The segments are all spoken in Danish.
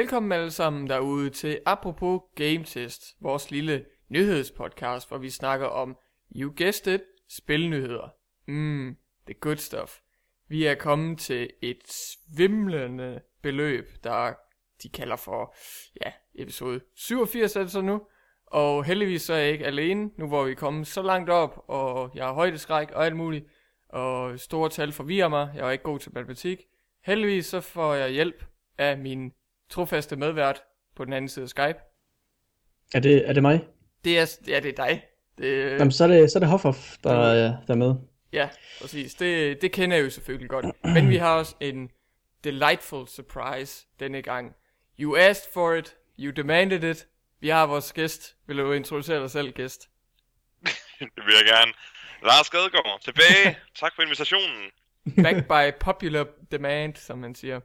Velkommen alle sammen derude til Apropos Game Test, vores lille nyhedspodcast, hvor vi snakker om, you guessed it, spilnyheder. Mm, the good stuff. Vi er kommet til et svimlende beløb, der de kalder for, ja, episode 87 altså nu. Og heldigvis så er jeg ikke alene, nu hvor vi er kommet så langt op, og jeg har højdeskræk og alt muligt, og store tal forvirrer mig, jeg er ikke god til matematik. Heldigvis så får jeg hjælp af min trofaste medvært på den anden side af Skype. Er det, er det mig? Det er, ja, det er dig. Det, Jamen, så er det, så er det Hoffoff, der, er- der er med. Ja, præcis. Det, det kender jeg jo selvfølgelig godt. Men vi har også en delightful surprise denne gang. You asked for it, you demanded it. Vi har vores gæst. Vil du introducere dig selv, gæst? Det vil jeg gerne. Lars Skadegaard, tilbage. tak for invitationen. Back by popular demand, som man siger.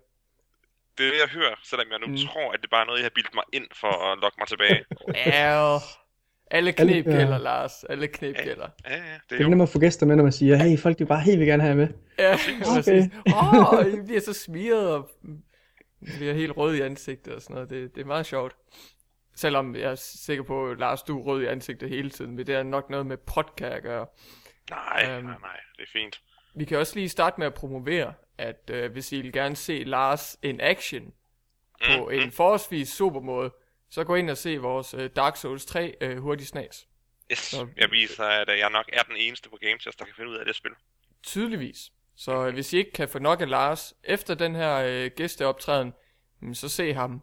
Det er det, jeg hører, selvom jeg nu Mm. tror, at det bare er noget, jeg har bildt mig ind for at lokke mig tilbage. Ja, alle knep ja. gælder, Lars. Alle knep gælder. ja, ja, det Det er er jo... nemt at få gæster med, når man siger, hey, folk vil bare helt vil gerne have med. Ja, Okay. præcis. Åh, oh, I bliver så smiret og bliver helt rød i ansigtet og sådan noget. Det, det er meget sjovt. Selvom jeg er sikker på, at Lars, du er rød i ansigtet hele tiden, men det er nok noget med podcast at gøre. Nej, Øhm. nej, nej, det er fint. Vi kan også lige starte med at promovere, at øh, hvis I vil gerne se Lars in action på Mm, en forholdsvis super måde, så gå ind og se vores øh, Dark Souls 3 øh, hurtig snas. Yes, så- jeg viser, at øh, jeg nok er den eneste på GameTest, der kan finde ud af det spil. Tydeligvis. Så øh, hvis I ikke kan få nok af Lars efter den her øh, gæsteoptræden, så se ham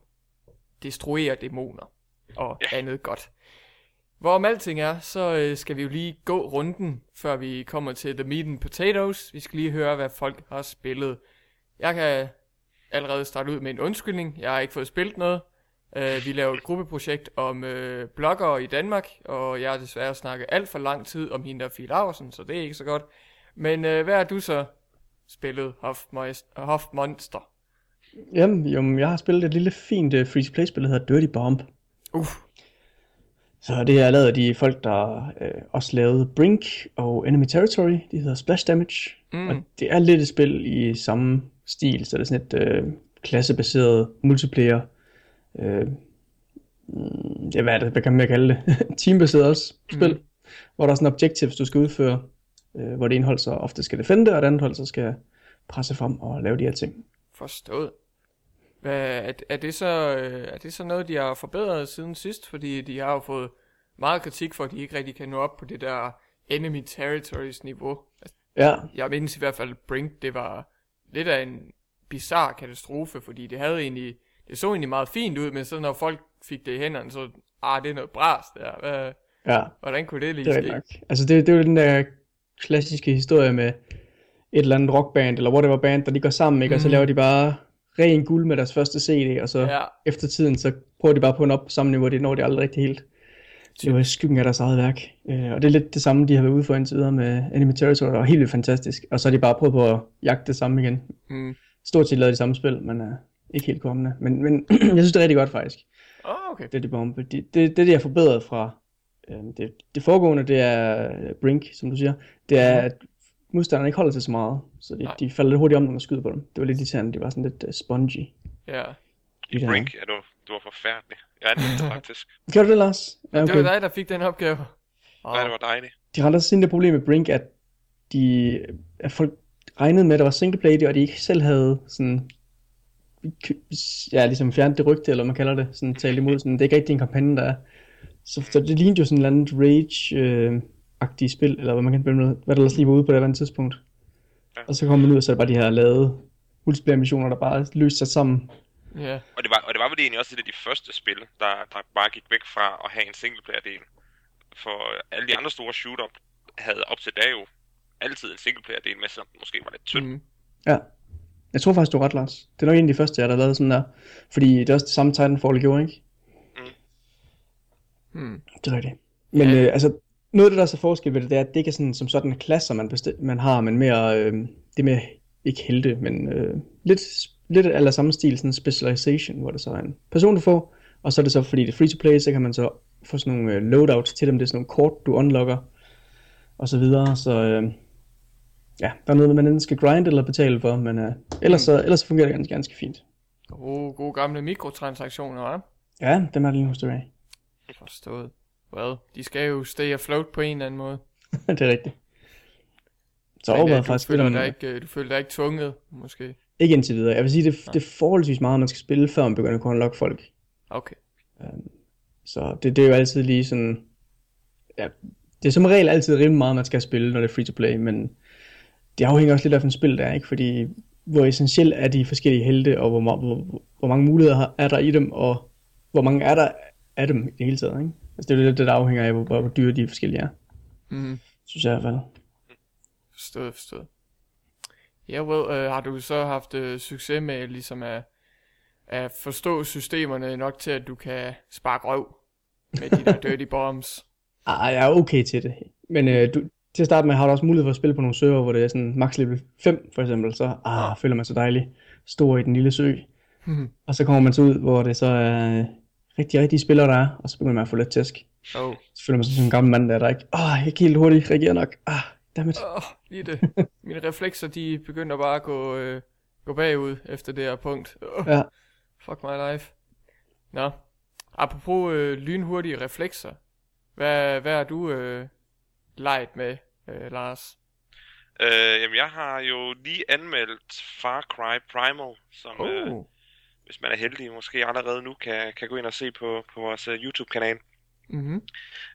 destruere dæmoner og Ja. andet godt. Hvorom alting er, så øh, skal vi jo lige gå runden, før vi kommer til The Meat and Potatoes. Vi skal lige høre, hvad folk har spillet. Jeg kan allerede starte ud med en undskyldning. Jeg har ikke fået spillet noget. Uh, vi laver et gruppeprojekt om uh, bloggere i Danmark, og jeg har desværre snakket alt for lang tid om hende der Fie Laursen, så det er ikke så godt. Men uh, hvad har du så spillet, Hofmeister- Hofmonster? Jamen, jo, men jeg har spillet et lille fint uh, free-to-play-spil, der hedder Dirty Bomb. Uff, Så det er lavet af de folk, der øh, også lavede Brink og Enemy Territory. De hedder Splash Damage. Mm. Og det er lidt et spil i samme stil, så det er sådan et øh, klassebaseret multiplayer. Øh, mm, ja, hvad er det? Hvad kan man kalde det? Teambaseret også spil, Mm. hvor der er sådan objectives, du skal udføre, øh, hvor det ene hold så ofte skal defende, og det andet hold så skal presse frem og lave de her ting. forstået. Hvad, er, er, det så, øh, er det så noget, de har forbedret siden sidst? Fordi de har jo fået meget kritik for, at de ikke rigtig kan nå op på det der enemy territories niveau. Altså, Ja, jeg mindes i hvert fald, Brink, det var lidt af en bizarre katastrofe, fordi det havde egentlig, det så egentlig meget fint ud, men så når folk fik det i hænderne, så, ah, det er noget bras der. Hvad, ja, hvordan kunne det lige det er ske? nok. Altså det, det er jo den der klassiske historie med et eller andet rockband, eller whatever band, der de går sammen, ikke? og så Mm. laver de bare ren guld med deres første CD, og så Ja, efter tiden, så prøver de bare på en op på samme niveau, det når de aldrig rigtig helt. Det var skyggen af deres eget værk. Øh, og det er lidt det samme, de har været ude for indtil videre med Enemy Territory, og helt vildt fantastisk. Og så har de bare prøvet på at jagte det samme igen. mm. Stort set lavet de samme spil, men uh, ikke helt kommende. Men, men jeg synes, det er rigtig godt faktisk, Oh, okay. det er det bombe. Det, det, det, de har forbedret fra øh, det, det foregående, det er øh, Brink, som du siger. Det er, at modstanderne ikke holder til så meget, så de, Nej. de falder lidt hurtigt om, når man skyder på dem. Det var lidt irriterende, de var sådan lidt uh, spongy. Ja. de der- Brink, ja, du, du var forfærdelig. Jeg er det faktisk. Gjorde du det, Lars? Ja, Det var dig, der fik den opgave. Oh, Nej, det var dejligt. de har også sådan det problem med Brink, at, de, at folk regnede med, at der var singleplayer, i det, og de ikke selv havde sådan, ja, ligesom fjernet det rygte, eller hvad man kalder det, sådan talt imod, sådan, det er ikke rigtig en kampagne, der er. Så, så det lignede jo sådan et eller andet rage-agtigt spil, eller hvad man kan hvad der ellers lige var ude på det andet tidspunkt. Ja. Og så kom man ud, og så er det bare de her lavet multiplayer missioner, der bare løste sig sammen. Ja. Og det var, og det var vel egentlig også et af de første spil, der, der bare gik væk fra at have en singleplayer-del. For alle de andre store shooter havde op til da jo altid en singleplayer-del med, som måske var lidt tynd. Mm. Mm. Ja. Jeg tror faktisk, du er ret, Lars. Det er nok en af de første, jeg der har lavet sådan der. Fordi det er også det samme Titanfall gjorde, ikke? Hmm. Det er rigtigt. Men ja. øh, altså, noget af det, der er så forskel ved det, det er, at det ikke er sådan, som sådan klasser, man, besti- man har, men mere, øh, det med, ikke helte, men øh, lidt, lidt af samme stil, sådan en specialization, hvor det så er en person, du får, og så er det så, fordi det er free to play, så kan man så få sådan nogle øh, loadouts til dem, det er sådan nogle kort, du unlocker, og så videre, så øh, ja, der er noget, man enten skal grinde eller betale for, men øh, ellers, så, ellers så fungerer det ganske, ganske fint. Gode, gode gamle mikrotransaktioner, hva'? Ja, dem er det lige stykke af. Forstået. Well, de skal jo stay afloat på en eller anden måde. det er rigtigt. Så Men, overvej øh, faktisk føler, dig ikke, øh, du føler dig ikke tvunget, måske? ikke indtil videre. Jeg vil sige, det, det er forholdsvis meget, man skal spille, før man begynder at kunne unlock folk. Okay. Så det, det er jo altid lige sådan... Ja, det er som regel altid rimelig meget, man skal spille, når det er free to play, men det afhænger også lidt af, hvilken spil der er, ikke? Fordi hvor essentielt er de forskellige helte, og hvor, hvor, hvor mange muligheder er der i dem, og hvor mange er der af dem i det hele taget, ikke? Altså det er jo lidt det, der afhænger af, hvor, hvor dyre de forskellige er, Mm, synes jeg i hvert fald. forstået, forstået. Ja, well, øh, har du så haft øh, succes med ligesom at, at forstå systemerne nok til, at du kan sparke røv med de der dirty bombs? Ah, jeg er okay til det. Men øh, du, til at starte med har du også mulighed for at spille på nogle server, hvor det er sådan max level 5 for eksempel, så ah, føler man sig dejlig stor i den lille sø. og så kommer man så ud, hvor det så er rigtig, rigtig spillere, der er, og så begynder man at få lidt tæsk. Oh, Så føler man sig som en gammel mand, der, der ikke, åh, jeg er ikke helt hurtigt reagerer nok. Ah, dammit. oh, lige det. Mine reflekser, de begynder bare at gå, øh, gå bagud efter det her punkt. Oh, Ja. fuck my life. Nå, apropos øh, lynhurtige reflekser. Hvad, hvad har du øh, leget med, øh, Lars? Øh, jamen, jeg har jo lige anmeldt Far Cry Primal, som Oh, øh, hvis man er heldig, måske allerede nu kan, kan gå ind og se på, på vores uh, YouTube-kanal. mm-hmm.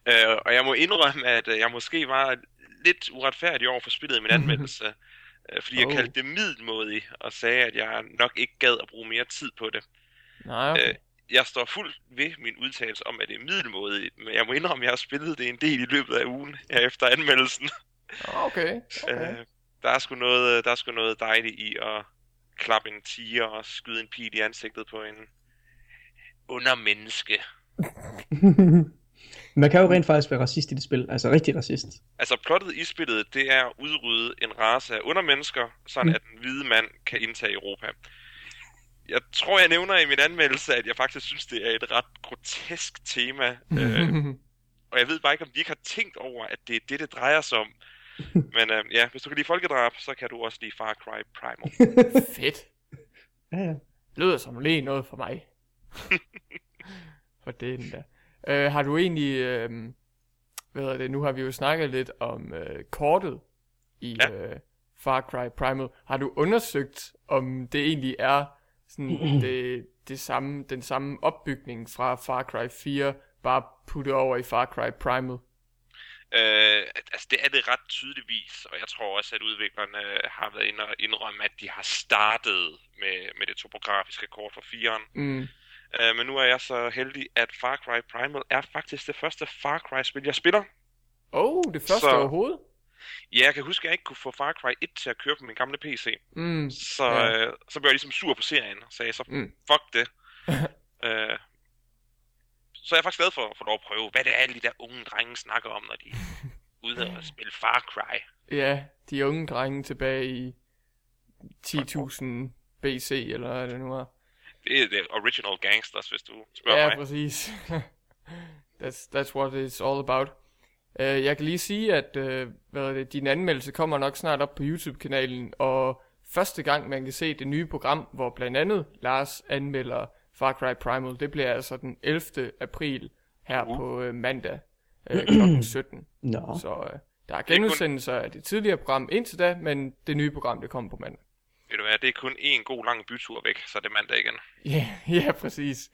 Øh, og jeg må indrømme, at øh, jeg måske var lidt uretfærdig over for spillet i min anmeldelse, øh, fordi jeg Oh. kaldte det middelmådig og sagde, at jeg nok ikke gad at bruge mere tid på det. Nej, okay. Øh, jeg står fuldt ved min udtalelse om, at det er middelmådigt, men jeg må indrømme, at jeg har spillet det en del i løbet af ugen her efter anmeldelsen. okay, okay. Øh, der, er sgu noget, der er sgu noget dejligt i at klappe en tiger og skyde en pil i ansigtet på en undermenneske. man kan jo rent faktisk være racist i det spil, altså rigtig racist. Altså plottet i spillet, det er at udrydde en race af undermennesker, sådan Mm. at den hvide mand kan indtage Europa. Jeg tror, jeg nævner i min anmeldelse, at jeg faktisk synes, det er et ret grotesk tema. øh, og jeg ved bare ikke, om de ikke har tænkt over, at det er det, det drejer sig om. Men øh, ja, hvis du kan lide folkedrab, så kan du også lide Far Cry Primal. Fedt. Ja, ja. Lyder som lige noget for mig. for det der. Øh, har du egentlig, øh, hvad hedder det, nu har vi jo snakket lidt om øh, kortet i Ja. øh, Far Cry Primal. Har du undersøgt, om det egentlig er sådan det, det samme, den samme opbygning fra Far Cry 4, bare puttet over i Far Cry Primal? Øh, altså det er det ret tydeligvis, og jeg tror også, at udviklerne øh, har været inde og indrømme, at de har startet med, med det topografiske kort for 4'eren. Mm. Øh, men nu er jeg så heldig, at Far Cry Primal er faktisk det første Far Cry-spil, jeg spiller. Oh, det første Så- overhovedet? Ja, jeg kan huske, at jeg ikke kunne få Far Cry 1 til at køre på min gamle PC. Mm. Så, Ja. ja. øh, så blev jeg ligesom sur på serien, og sagde så, Mm. fuck det. øh, så er jeg faktisk glad for, for at prøve, hvad det er, alle de der unge drenge snakker om, når de er ude og spille Far Cry. Ja, de unge drenge tilbage i 10.000 BC, eller hvad det nu er. Det er det original gangsters, hvis du spørger Ja, mig. præcis. that's, that's what it's all about. Uh, jeg kan lige sige, at uh, hvad det, din anmeldelse kommer nok snart op på YouTube-kanalen, og første gang man kan se det nye program, hvor blandt andet Lars anmelder Far Cry Primal, det bliver altså den 11. april her Uh. på uh, mandag uh, kl. 17. Nå. Så uh, der er genudsendelser af det tidligere program indtil da, men det nye program, det kommer på mandag. Ved du hvad, det er kun én god lang bytur væk, så er det mandag igen. Ja, ja, præcis.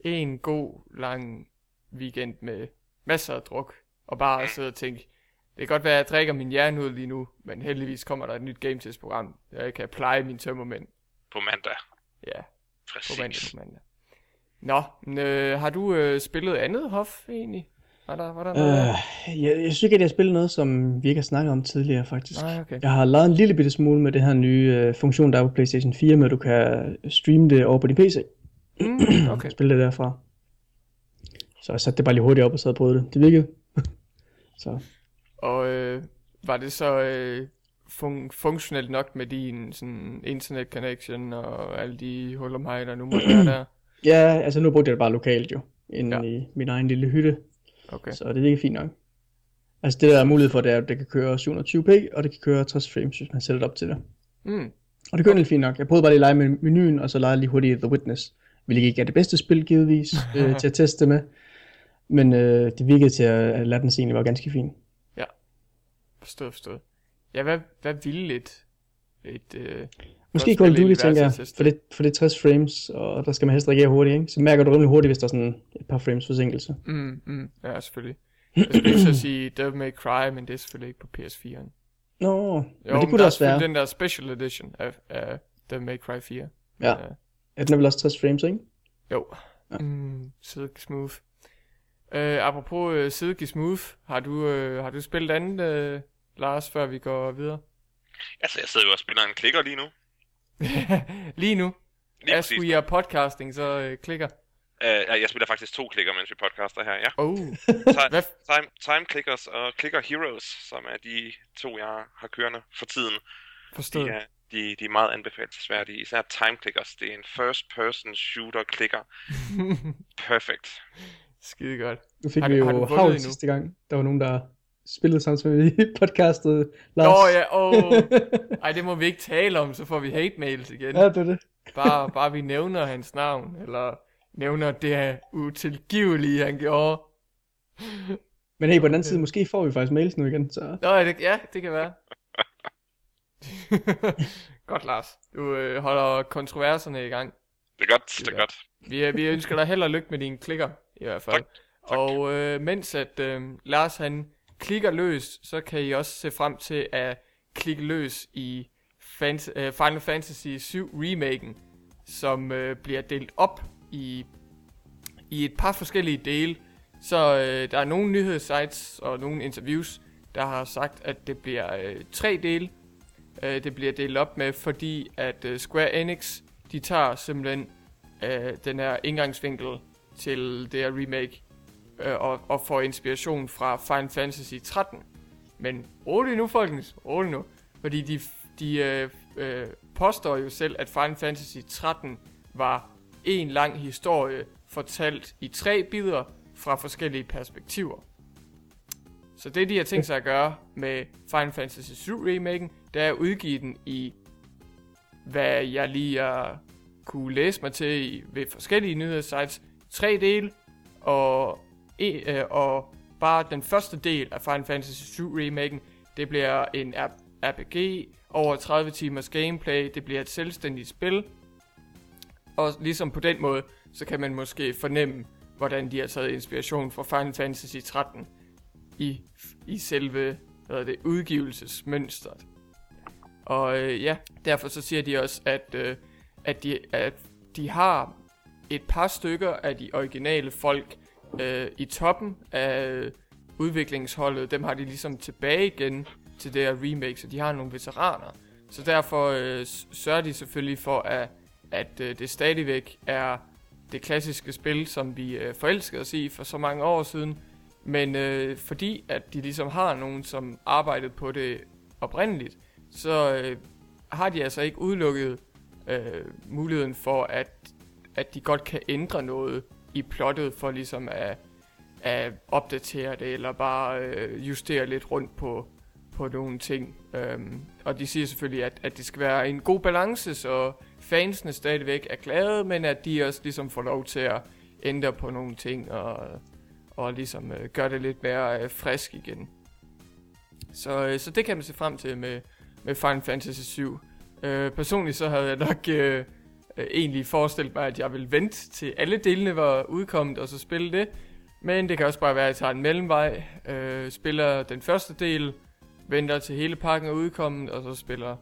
En god, lang weekend med masser af druk. Og bare at sidde og tænke, det kan godt være, at jeg drikker min hjerne ud lige nu, men heldigvis kommer der et nyt game test program, der jeg kan pleje mine tømmermænd. På mandag. Ja, på Præcis. mandag på mandag. Nå, men, øh, har du øh, spillet andet, Hoff, egentlig? Var der, var der noget? Øh, jeg, jeg synes ikke, at jeg har spillet noget, som vi ikke har snakket om tidligere, faktisk. Nej, okay. Jeg har lavet en lille bitte smule med det her nye øh, funktion, der er på PlayStation 4, med at du kan streame det over på din PC. Mm, Okay. okay. Spille det derfra. Så jeg satte det bare lige hurtigt op og sad og prøvede det. Det virkede. så Og øh, var det så øh, fun- funktionelt nok med din sådan, internet connection og alle de huller mig, der nu må være der? ja, altså nu brugte jeg det bare lokalt jo. Inde Ja. ja. i min egen lille hytte. Okay. Så det virker fint nok. Altså det der er mulighed for, det er, at det kan køre 720p, og det kan køre 60 frames, hvis man sætter det op til det. Mm. Og det gør egentlig fint nok. Jeg prøvede bare lige at lege med menuen, og så jeg lige hurtigt The Witness. Hvilket ikke er det bedste spil, givetvis, øh, til at teste med. Men øh, det virkede til, at latten egentlig var ganske fin. Forstået, forstået. Ja, hvad, hvad ville et... et øh, Måske Call of Duty, tænker jeg, for det, for det er 60 frames, og der skal man helst reagere hurtigt, ikke? Så mærker du rimelig hurtigt, hvis der er sådan et par frames forsinkelse. Mm, mm, ja, selvfølgelig. Jeg skulle så sige Devil May Cry, men det er selvfølgelig ikke på PS4'en. Nå, men det kunne det også være. den der special edition af, af Devil May Cry 4. Ja. Øh, Ja, den er vel også 60 frames, ikke? Jo. Ja. Mm, Silky Smooth. Øh, apropos uh, Silky Smooth, har du, øh, har du spillet andet, øh, Lars, før vi går videre? Altså, jeg sidder jo og spiller en klikker lige nu. Lige nu, Lige as præcis. we are podcasting, så øh, klikker. Uh, jeg spiller faktisk to klikker, mens vi podcaster her, ja. Oh, Time, time, time Clickers og Clicker Heroes, som er de to, jeg har kørende for tiden. De Forstået. er, de, de er meget anbefalesværdige. Især Time Clickers, det er en first-person shooter klikker. Perfect. Skide godt. Nu fik Har vi har jo vundet havl sidste gang. Der var nogen, der spillede samtidig med vi podcastede. Åh Lars. oh, ja, åh. Oh. Ej, det må vi ikke tale om, så får vi hate mails igen. ja, det er det. Bare, bare vi nævner hans navn, eller nævner det utilgivelige, han gjorde. Men hey, på den anden side, måske får vi faktisk mails nu igen, så... Nå, ja, det, ja, det kan være. godt, Lars. Du øh, holder kontroverserne i gang. Det er godt, det er godt. Vi, øh, vi ønsker dig held og lykke med dine klikker, i hvert fald. Tak, Og øh, mens at øh, Lars han klikker løs, så kan I også se frem til at klikke løs i øh, Final Fantasy 7 remaken, som øh, bliver delt op i, i et par forskellige dele. Så øh, der er nogle nyhedssites og nogle interviews, der har sagt, at det bliver øh, tre dele. Øh, det bliver delt op med, fordi at øh, Square Enix, de tager simpelthen øh, den her indgangsvinkel til det her remake, øh, og, og får inspiration fra Final Fantasy 13. Men rolig nu, folkens. Rolig nu. Fordi de, de øh, øh, påstår jo selv, at Final Fantasy 13 var en lang historie fortalt i tre bidder fra forskellige perspektiver. Så det, de har tænkt sig at gøre med Final Fantasy 7 remaken, det er at udgive den i, hvad jeg lige har kunne læse mig til i, ved forskellige nyhedssites, tre dele, og, e, øh, og bare den første del af Final Fantasy 7 remaken, det bliver en RPG, over 30 timers gameplay, det bliver et selvstændigt spil, og ligesom på den måde, så kan man måske fornemme, hvordan de har taget inspiration fra Final Fantasy 13 i, i selve hvad det, udgivelsesmønstret. Og øh, ja, derfor så siger de også, at, øh, at, de, at de har et par stykker af de originale folk øh, i toppen af udviklingsholdet. Dem har de ligesom tilbage igen til det her remake, så de har nogle veteraner. Så derfor øh, sørger de selvfølgelig for, at, at øh, det stadigvæk er det klassiske spil, som vi øh, forelskede os i for så mange år siden. Men øh, fordi at de ligesom har nogen, som arbejdede på det oprindeligt, så øh, har de altså ikke udelukket øh, muligheden for, at, at de godt kan ændre noget i plottet for ligesom at, at opdatere det, eller bare øh, justere lidt rundt på, på nogle ting. Øhm, og de siger selvfølgelig, at, at det skal være en god balance, så fansene stadigvæk er glade, men at de også ligesom får lov til at ændre på nogle ting, og, og ligesom øh, gøre det lidt mere øh, frisk igen. Så, øh, så det kan man se frem til med, med Final Fantasy 7. Øh, personligt så havde jeg nok øh, øh, egentlig forestillet mig, at jeg ville vente til alle delene var udkommet, og så spille det. Men det kan også bare være, at jeg tager en mellemvej, øh, spiller den første del, venter til hele pakken er udkommet, og så spiller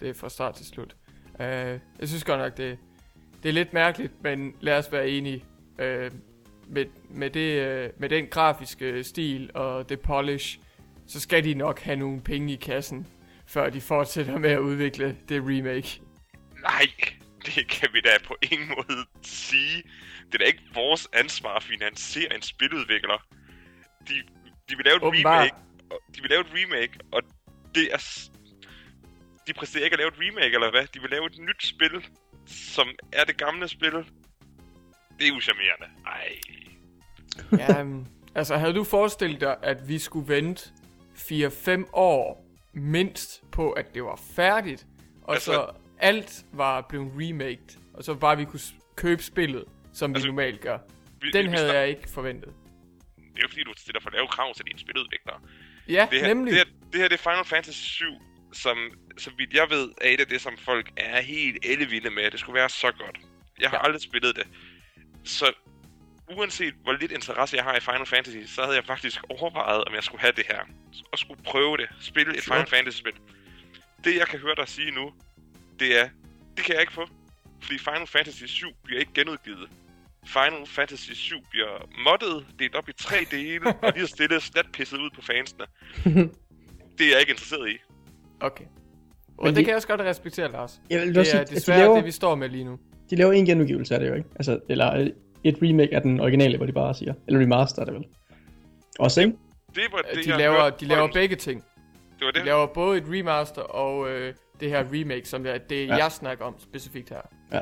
det fra start til slut. Øh, jeg synes godt nok, det, det er lidt mærkeligt, men lad os være enige. Øh, med, med, det, øh, med den grafiske stil og det polish, så skal de nok have nogle penge i kassen, før de fortsætter med at udvikle det remake. Nej, det kan vi da på ingen måde sige. Det er da ikke vores ansvar at finansiere en spiludvikler. De, de vil lave et Åbenbart. remake, og de vil lave et remake, og det er... De præsterer ikke at lave et remake, eller hvad? De vil lave et nyt spil, som er det gamle spil. Det er uschammerende. Ej. Ja, altså havde du forestillet dig, at vi skulle vente 4-5 år mindst på, at det var færdigt, og Altså- så alt var blevet remaked, og så bare vi kunne købe spillet, som Altså, vi normalt gør. Vi, Den vi, havde vi jeg ikke forventet. Det er jo fordi, du stiller for lave krav til dine spiludviklere. Ja, Det her, nemlig. det, her, det her det er Final Fantasy 7, som, så vidt jeg ved, er et af det, som folk er helt ellevilde med. Det skulle være så godt. Jeg har ja. aldrig spillet det. Så uanset hvor lidt interesse jeg har i Final Fantasy, så havde jeg faktisk overvejet, om jeg skulle have det her. Og skulle prøve det. Spille et Sure. Final Fantasy-spil. Det, jeg kan høre dig sige nu, det er, det kan jeg ikke få. Fordi Final Fantasy 7 bliver ikke genudgivet. Final Fantasy 7 bliver moddet, delt op i tre dele, og lige stille slat pisset ud på fansene. det er jeg ikke interesseret i. Okay. Og Men det de- kan jeg også godt respektere, Lars. Jeg vil Det også sige, er at de desværre laver, det, vi står med lige nu. de laver en genudgivelse af det jo, ikke? Altså, eller et remake af den originale, hvor de bare siger. Eller remaster er det vel. Også, ikke? Det var det, De jeg laver, de laver begge ting. Det var De det. laver både et remaster og øh, det her remake, som jeg, det Ja. jeg snakker om specifikt her. Nå,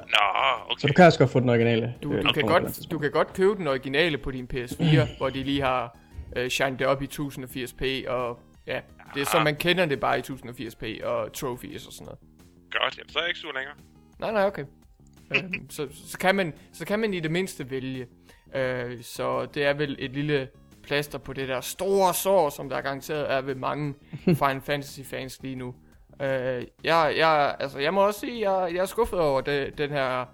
okay. Så du kan også godt få den originale. Du, øh, du, kan godt, du kan godt købe den originale på din PS4, hvor de lige har øh, shined det op i 1080p, og ja, det er som man kender det bare i 1080p og trophies og sådan noget. Godt, jamen, så er jeg ikke sur længere. Nej, nej, okay. øhm, så, så, kan man, så kan man i det mindste vælge. Øh, så det er vel et lille plaster på det der store sår, som der garanteret er ved mange Final Fantasy fans lige nu. Øh, jeg, jeg, altså, jeg må også sige, jeg, jeg er skuffet over det, den her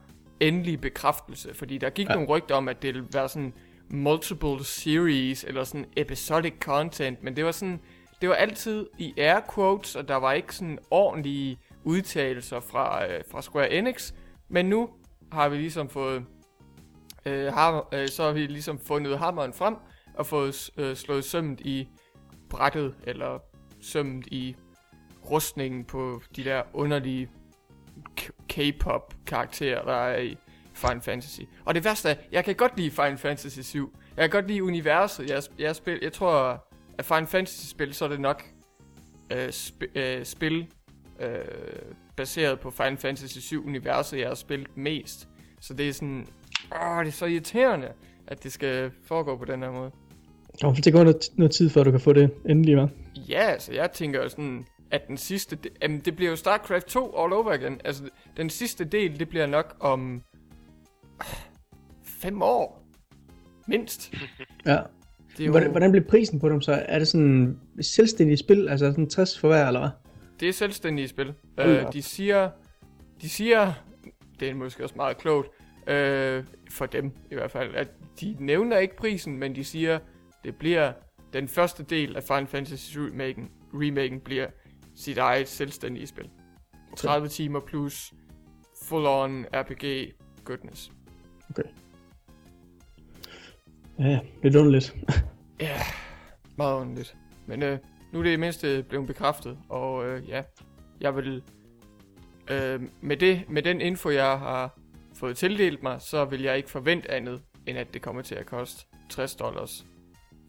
endelige bekræftelse, fordi der gik Ja. nogle rygter om, at det ville være sådan multiple series, eller sådan episodic content, men det var sådan, det var altid i air quotes, og der var ikke sådan ordentlige udtalelser fra, øh, fra Square Enix, men nu har vi ligesom fået, øh, hammer, øh, så har vi ligesom fundet hammeren frem, og fået øh, slået sømmet i brættet, eller sømmet i rustningen på de der underlige K-pop karakterer, der er i Final Fantasy. Og det værste er, jeg kan godt lide Final Fantasy 7. Jeg kan godt lide universet. Jeg, jeg, spil, jeg tror, at Final Fantasy spil, så er det nok øh, sp, øh, spil øh, baseret på Final Fantasy 7 universet, jeg har spillet mest. Så det er sådan, åh, det er så irriterende, at det skal foregå på den her måde. For det går noget, noget tid, før du kan få det endelig, hva'? Ja, altså jeg tænker jo sådan, at den sidste, det, jamen, det bliver jo StarCraft 2 all over igen. Altså den sidste del, det bliver nok om fem år. Mindst. Ja. Det jo, Hvordan, hvordan bliver prisen på dem så? Er det sådan et selvstændigt spil? Altså sådan 60 for hver, eller hvad? det er selvstændige spil. Uh, de siger, de siger, det er måske også meget klogt, uh, for dem i hvert fald, at de nævner ikke prisen, men de siger, det bliver den første del af Final Fantasy 7 remaken, remaken bliver sit eget selvstændige spil. 30 timer plus full on RPG goodness. Ja, ja, lidt underligt. Ja, meget underligt. Men øh, nu er det i mindste blevet bekræftet, og øh, ja, jeg vil... Øh, med, det, med den info, jeg har fået tildelt mig, så vil jeg ikke forvente andet, end at det kommer til at koste 60 dollars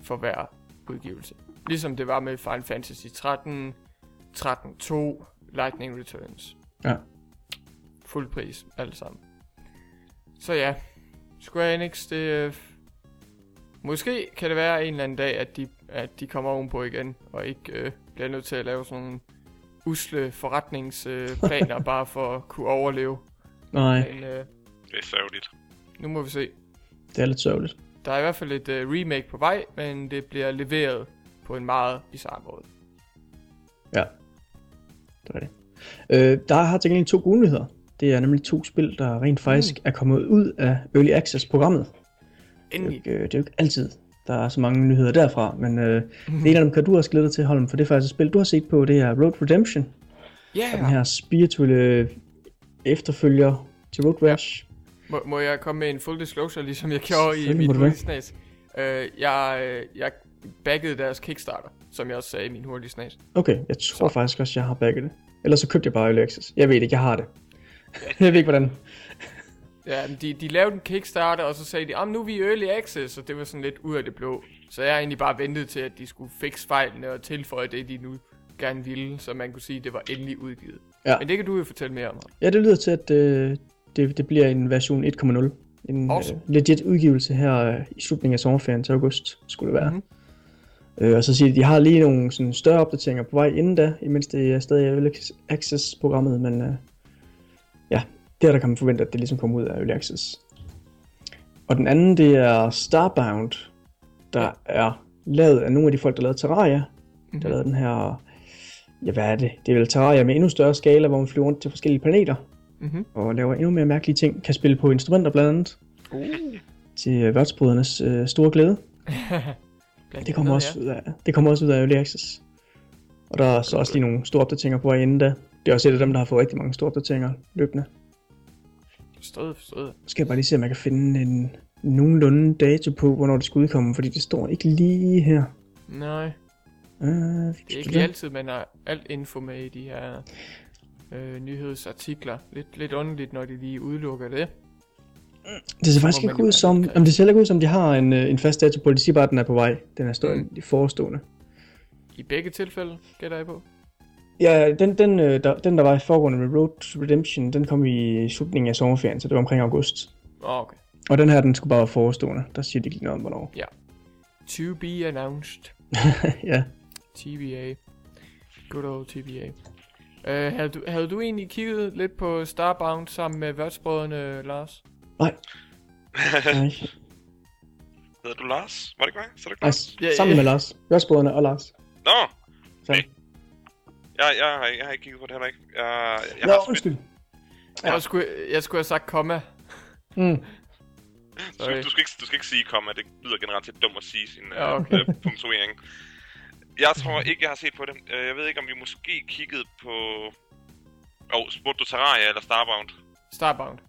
for hver udgivelse. Ligesom det var med Final Fantasy 13, 13.2, Lightning Returns. Ja. Fuld pris, alle sammen. Så ja, Square Enix, det... Øh, Måske kan det være en eller anden dag, at de, at de kommer ovenpå igen, og ikke øh, bliver nødt til at lave sådan nogle usle forretningsplaner, bare for at kunne overleve. Nej, Men øh, Det er sørgeligt. nu må vi se. det er lidt sørgeligt. Der er i hvert fald et øh, remake på vej, men det bliver leveret på en meget bizarre måde. Det er det. Øh, der har til gengæld to gode nyheder. Det er nemlig to spil, der rent faktisk er kommet ud af Early Access-programmet. Det er, jo Endelig. ikke, øh, det er jo ikke altid, der er så mange nyheder derfra, men øh, det en af dem kan du også glæde dig til, Holm, for det er faktisk et spil, du har set på, det er Road Redemption. Ja, Den her spirituelle efterfølger til Road Rash. må, må jeg komme med en full disclosure, ligesom jeg gjorde i mit snas? Øh, jeg, øh, jeg baggede deres Kickstarter, som jeg også sagde i min hurtige snas. Okay, jeg tror faktisk også, jeg har bagget det. Ellers så købte jeg bare Early Access. Jeg ved ikke, jeg har det. jeg ved ikke, hvordan. Ja, de, de lavede en Kickstarter, og så sagde de, at nu er vi i Early Access, og det var sådan lidt ud af det blå. Så jeg har egentlig bare ventet til, at de skulle fikse fejlene og tilføje det, de nu gerne ville, så man kunne sige, at det var endelig udgivet. Ja. Men det kan du jo fortælle mere om. Ja, det lyder til, at øh, det, det bliver en version 1.0. En Awesome. øh, legit udgivelse her øh, i slutningen af sommerferien til august, skulle det være. Mhm. Mm-hmm. Øh, og så siger de, at de har lige nogle sådan, større opdateringer på vej inden da, imens det er stadig Early Access-programmet, men øh, her der kan man forvente, at det ligesom kommer ud af Early Access. Og den anden, det er Starbound, der er lavet af nogle af de folk, der lavede Terraria. Mm-hmm. Der lavede den her, ja hvad er det? Det er vel Terraria med endnu større skala, hvor man flyver rundt til forskellige planeter. Mhm. Og laver endnu mere mærkelige ting. Kan spille på instrumenter blandt andet. Uh. Til værtsbrydernes øh, store glæde. Blandt Det kommer, andet, også ud af, det kommer også ud af Early Access. Og der er så også lige nogle store opdateringer på vej inden da. Det er også et af dem, der har fået rigtig mange store opdateringer løbende. Forstået, forstået. Så skal jeg bare lige se, om jeg kan finde en nogenlunde dato på, hvornår det skal udkomme, fordi det står ikke lige her. Nej, Uh, det er ikke altid, man har alt info med i de her øh, nyhedsartikler. Lidt, lidt underligt, når de lige udelukker det. Det ser faktisk ikke ud som, om det ser ikke ud som, de har en, øh, en fast dato på. De siger bare, at den er på vej. Den er stået Mm. i forestående. I begge tilfælde, gætter jeg på. Ja, den, den, øh, der, den der var i foregående med Road to Redemption, den kom i slutningen af sommerferien, så det var omkring august. Oh, okay. Og den her, den skulle bare være forestående. Der siger de ikke noget om, hvornår. To be announced. ja. TBA. Good old TBA. Uh, havde, du, havde du egentlig kigget lidt på Starbound sammen med værtsbrødrene, Lars? Nej. Nej. Hedder du Lars? Var det ikke mig? Så er det Lars? Ja, sammen ja. med Lars. Jørgsbrødrene og Lars. Nå, Så. Nej. jeg, jeg, har, jeg har ikke kigget på det heller ikke. Jeg, jeg Nå, har undskyld. Ja. Jeg, skulle, jeg skulle have sagt komma. Mm. du, Sorry. du, skal ikke, du skal ikke sige komma, det lyder generelt til dumt at sige sin Ja, ja, okay. okay. øh, punktuering. Jeg tror ikke, jeg har set på det. Øh, Jeg ved ikke, om vi måske kiggede på... Åh, oh, spurgte du Terraria eller Starbound? Starbound.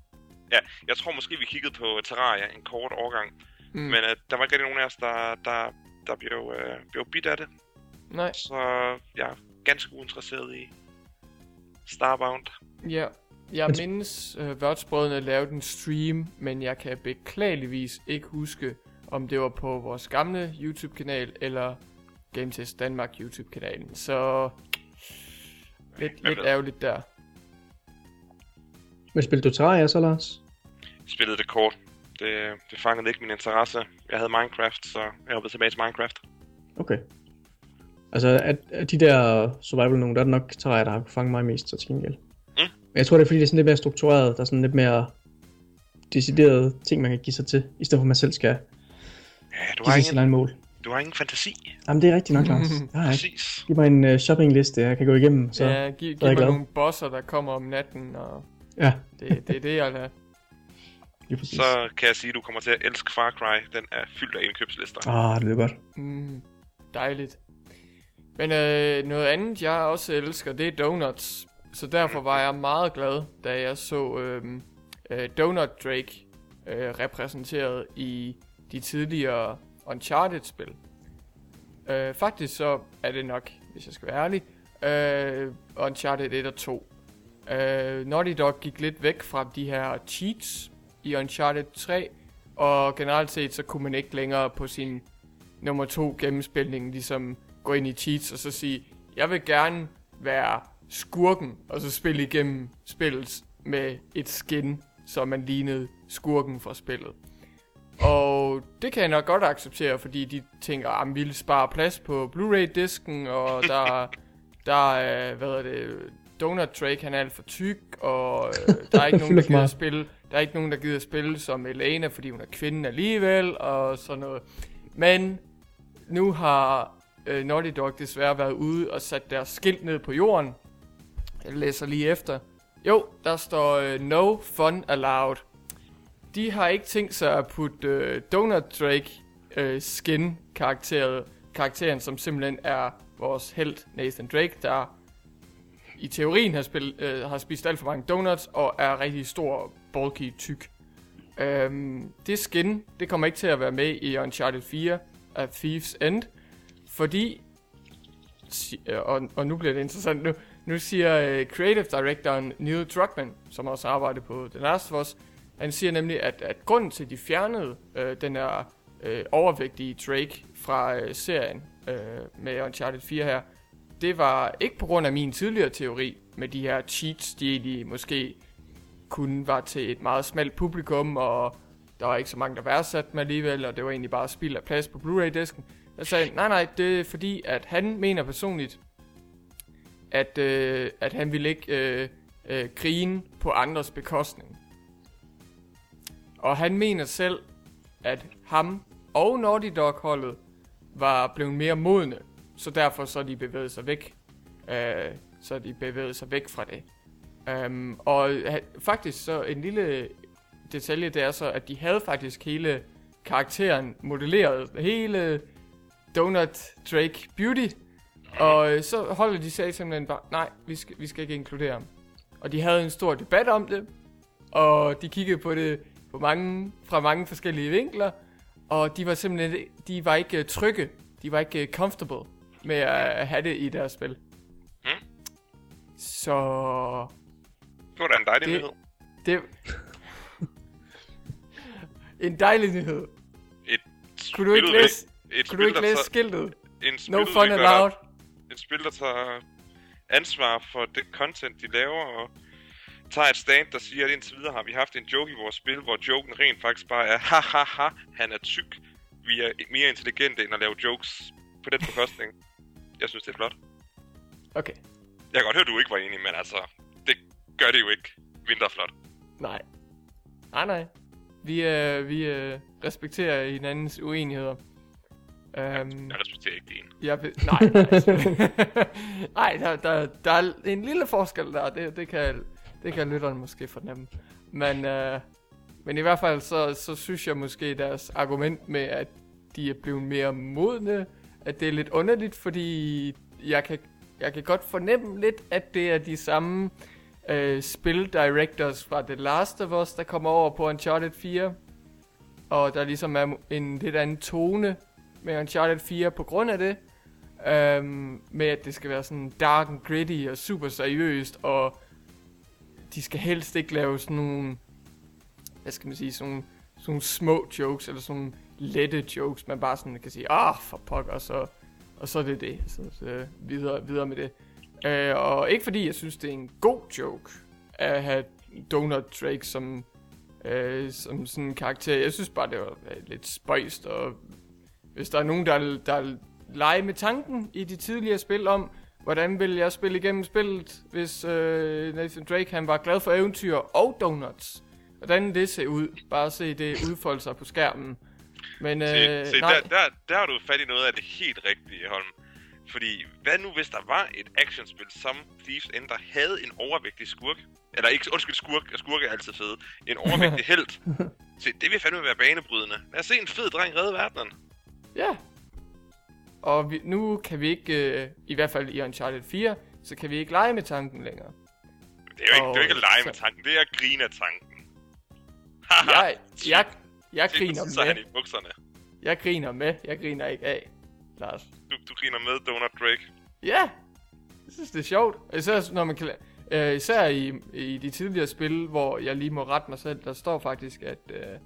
Ja, jeg tror måske, vi kiggede på Terraria en kort overgang. Mm. Men uh, der var ikke rigtig nogen af os, der, der, der blev, uh, blev bit af det. Nej, Så jeg er ganske uinteresseret i Starbound. ja. Jeg mindes, uh, værtsbrødrene lavede en stream, men jeg kan beklageligvis ikke huske, om det var på vores gamle YouTube-kanal, eller GameTest Danmark YouTube-kanalen. Så lidt, lidt ærgerligt der. Men spillede du Terraria så, Lars? Spillede det kort. Det, det fangede ikke min interesse. Jeg havde Minecraft, så jeg hoppede tilbage til Minecraft. Okay. Altså, at, at de der survival nogen, der er det nok Terraria, der har kunne fange mig mest, så til gengæld. Mm. Men jeg tror, det er fordi, det er sådan lidt mere struktureret. Der er sådan lidt mere deciderede ting, man kan give sig til, i stedet for at man selv skal Ja, du give har, sig ingen, mål. du har ingen fantasi. Jamen, det er rigtigt nok, Lars. Ikke. Præcis. Giv mig en uh, shoppingliste, jeg kan gå igennem, så... Ja. giv, er giv mig glad. nogle bosser, der kommer om natten, og ja det, det er det, jeg lige præcis. Så kan jeg sige, at du kommer til at elske Far Cry. Den er fyldt af indkøbslister. Ah, det er godt. Mm, dejligt. Men øh, noget andet, jeg også elsker, det er donuts. Så derfor var jeg meget glad, da jeg så øh, øh, Donut Drake øh, repræsenteret i de tidligere Uncharted-spil. Øh, faktisk så er det nok, hvis jeg skal være ærlig, øh, Uncharted 1 og 2. Øh, Naughty Dog gik lidt væk fra de her cheats i Uncharted 3, og generelt set så kunne man ikke længere på sin nummer to gennemspilning ligesom gå ind i cheats og så sige, jeg vil gerne være skurken, og så spille igennem spillet med et skin, så man lignede skurken fra spillet. Og det kan jeg nok godt acceptere, fordi de tænker, at vi vil spare plads på Blu-ray-disken, og der, der er, hvad er det, Donut Drake, han er alt for tyk, og øh, der er ikke nogen, der gider meget. spille, der er ikke nogen, der gider spille som Elena, fordi hun er kvinden alligevel, og sådan noget. Men nu har øh, Naughty Dog desværre været ude og sat deres skilt ned på jorden. Jeg læser lige efter. Jo, der står øh, No Fun Allowed. De har ikke tænkt sig at putte øh, Donut Drake øh, skin karakteret, karakteren, som simpelthen er vores held Nathan Drake, der i teorien har, spil, øh, har spist alt for mange donuts og er rigtig stor, bulky, tyk. Øhm, det skin, det kommer ikke til at være med i Uncharted 4 af Thieves End, fordi, øh, og, og nu bliver det interessant, nu, nu siger øh, creative directoren Neil Druckmann, som også arbejder på The Last of Us, han siger nemlig, at, at grunden til, at de fjernede øh, den her øh, overvægtige Drake fra øh, serien øh, med Uncharted 4 her, det var ikke på grund af min tidligere teori med de her cheats, de egentlig måske kun var til et meget smalt publikum, og der var ikke så mange, der værdsatte dem alligevel, og det var egentlig bare spild af plads på Blu-ray-disken. Jeg sagde, nej nej, det er fordi, at han mener personligt, at, øh, at han ville ikke, øh, øh, krigen på andres bekostning. Og han mener selv, at ham og Naughty Dog-holdet var blevet mere modne, så derfor så er de bevæget sig væk. Øh, så er de bevæget sig væk fra det. Um, og ha, faktisk så en lille detalje, det er så, at de havde faktisk hele karakteren modelleret. Hele Donut Drake Beauty. Og øh, så holder de sig simpelthen bare, nej, vi skal, vi skal ikke inkludere ham. Og de havde en stor debat om det, og de kiggede på det på mange, fra mange forskellige vinkler, og de var simpelthen, de var ikke øh, trygge, de var ikke øh, comfortable med at have det i deres spil. Mm. Så Det var da en dejlig Det- nyhed. det... en dejlig nyhed. Et Kunne du ikke læse, et kunne du ikke spil, læse skiltet? en No fun allowed. Et spil, der tager ansvar for det content, de laver, og tager et stand, der siger, at indtil videre har vi haft en joke i vores spil, hvor joken rent faktisk bare er, ha ha ha, han er tyk. Vi er mere intelligente end at lave jokes på den bekostning. Jeg synes, det er flot. Okay, Jeg kan godt høre, du ikke var enig, men altså, det gør det jo ikke mindre flot. nej. Nej, nej. Vi, øh, vi øh, respekterer hinandens uenigheder. Um, Jeg respekterer ikke din. jeg nej, nej. nej, der, der, der er en lille forskel der. Det, det, kan, det kan lytterne måske fornemme. Men, øh, men i hvert fald, så, så synes jeg måske, deres argument med, at de er blevet mere modne, at det er lidt underligt, fordi jeg kan, jeg kan godt fornemme lidt, at det er de samme øh, spil directors fra The Last of Us, der kommer over på Uncharted 4. Og der ligesom er en lidt anden tone med Uncharted 4 på grund af det. Øhm, med at det skal være sådan dark and gritty og super seriøst, og de skal helst ikke lave sådan nogle, hvad skal man sige, sådan nogle, sådan nogle små jokes, eller sådan nogle lette jokes, man bare sådan kan sige, ah, for pokker, og så, og så er det det, så, så videre, videre med det. Øh, og ikke fordi jeg synes, det er en god joke, at have Donut Drake som, øh, som sådan en karakter. Jeg synes bare, det var øh, lidt spøjst, og hvis der er nogen, der, der leger med tanken i de tidligere spil om, hvordan vil jeg spille igennem spillet, hvis øh, Nathan Drake han var glad for eventyr og donuts. Hvordan det ser ud. Bare se det udfolde sig på skærmen. Men øh, Se, se nej, der, der, der har du fat i noget af det helt rigtige, Holm. Fordi, hvad nu hvis der var et actionspil som Thieves End, der havde en overvægtig skurk? Eller ikke, undskyld, skurk. Skurk er altid fede. En overvægtig held. Se, det vil fandme være banebrydende. Lad os se en fed dreng redde verdenen. ja. Og vi, nu kan vi ikke, øh, i hvert fald i Uncharted 4, så kan vi ikke lege med tanken længere. Det er jo ikke, det er jo ikke at lege med så- tanken, det er at grine af tanken. Jeg, jeg, jeg Se, griner er han med. i bukserne. Jeg griner med. Jeg griner ikke af. Lars. Du, du griner med, Donut Drake. Ja, jeg synes, det er sjovt. Især, når man kan, øh, især i, i de tidligere spil, hvor jeg lige må rette mig selv, der står faktisk, at, øh,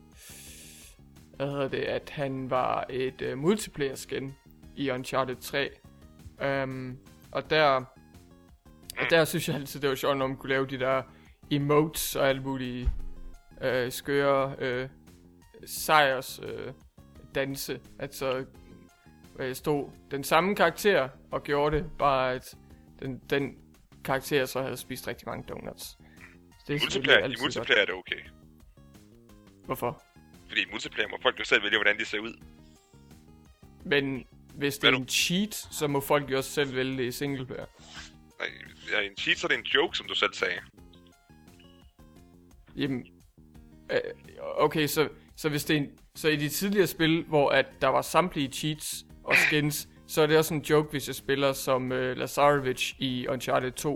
hvad hedder det, at han var et øh, multiplayer skin i Uncharted 3. Um, og der, og der synes jeg altid, det var sjovt, når man kunne lave de der emotes og alle mulige øh, skøre øh, sejrs øh, danse. Altså øh, stod den samme karakter og gjorde det, bare at den, den karakter så havde spist rigtig mange donuts. Det I er multiplayer, I multiplayer er det okay. Hvorfor? Fordi i multiplayer må folk jo selv vælge, hvordan de ser ud. Men hvis det er nu? en cheat, så må folk jo også selv vælge det i singleplayer. Nej, ja, en cheat, så er det en joke, som du selv sagde. Jamen, okay, så, så hvis det en, så i de tidligere spil, hvor at der var samtlige cheats og skins, så er det også en joke, hvis jeg spiller som øh, Lazarevich i Uncharted 2.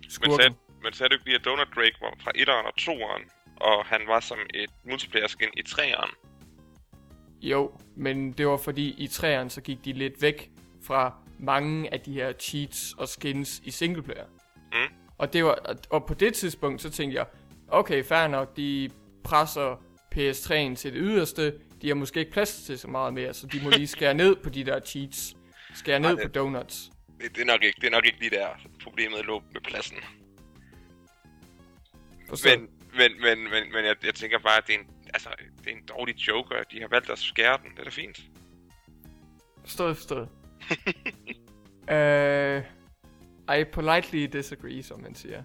Men Skurken. sagde, men sagde du ikke lige, at Donut Drake var fra 1'eren og 2'eren, og han var som et multiplayer skin i 3'eren? Jo, men det var fordi i træerne, så gik de lidt væk fra mange af de her cheats og skins i singleplayer. Mm. Og, det var, og på det tidspunkt, så tænkte jeg, okay, fair nok, de presser PS3'en til det yderste, de har måske ikke plads til så meget mere, så de må lige skære ned på de der cheats. Skære ned Ej, på donuts. Det, det, er nok ikke, det er nok ikke lige der, problemet lå med pladsen. Men, men, men, men, men jeg, jeg tænker bare, at det er en, altså, det er en dårlig joker, de har valgt at skære den. Det er da fint. Forstået, forstået. uh, I politely disagree, som man siger.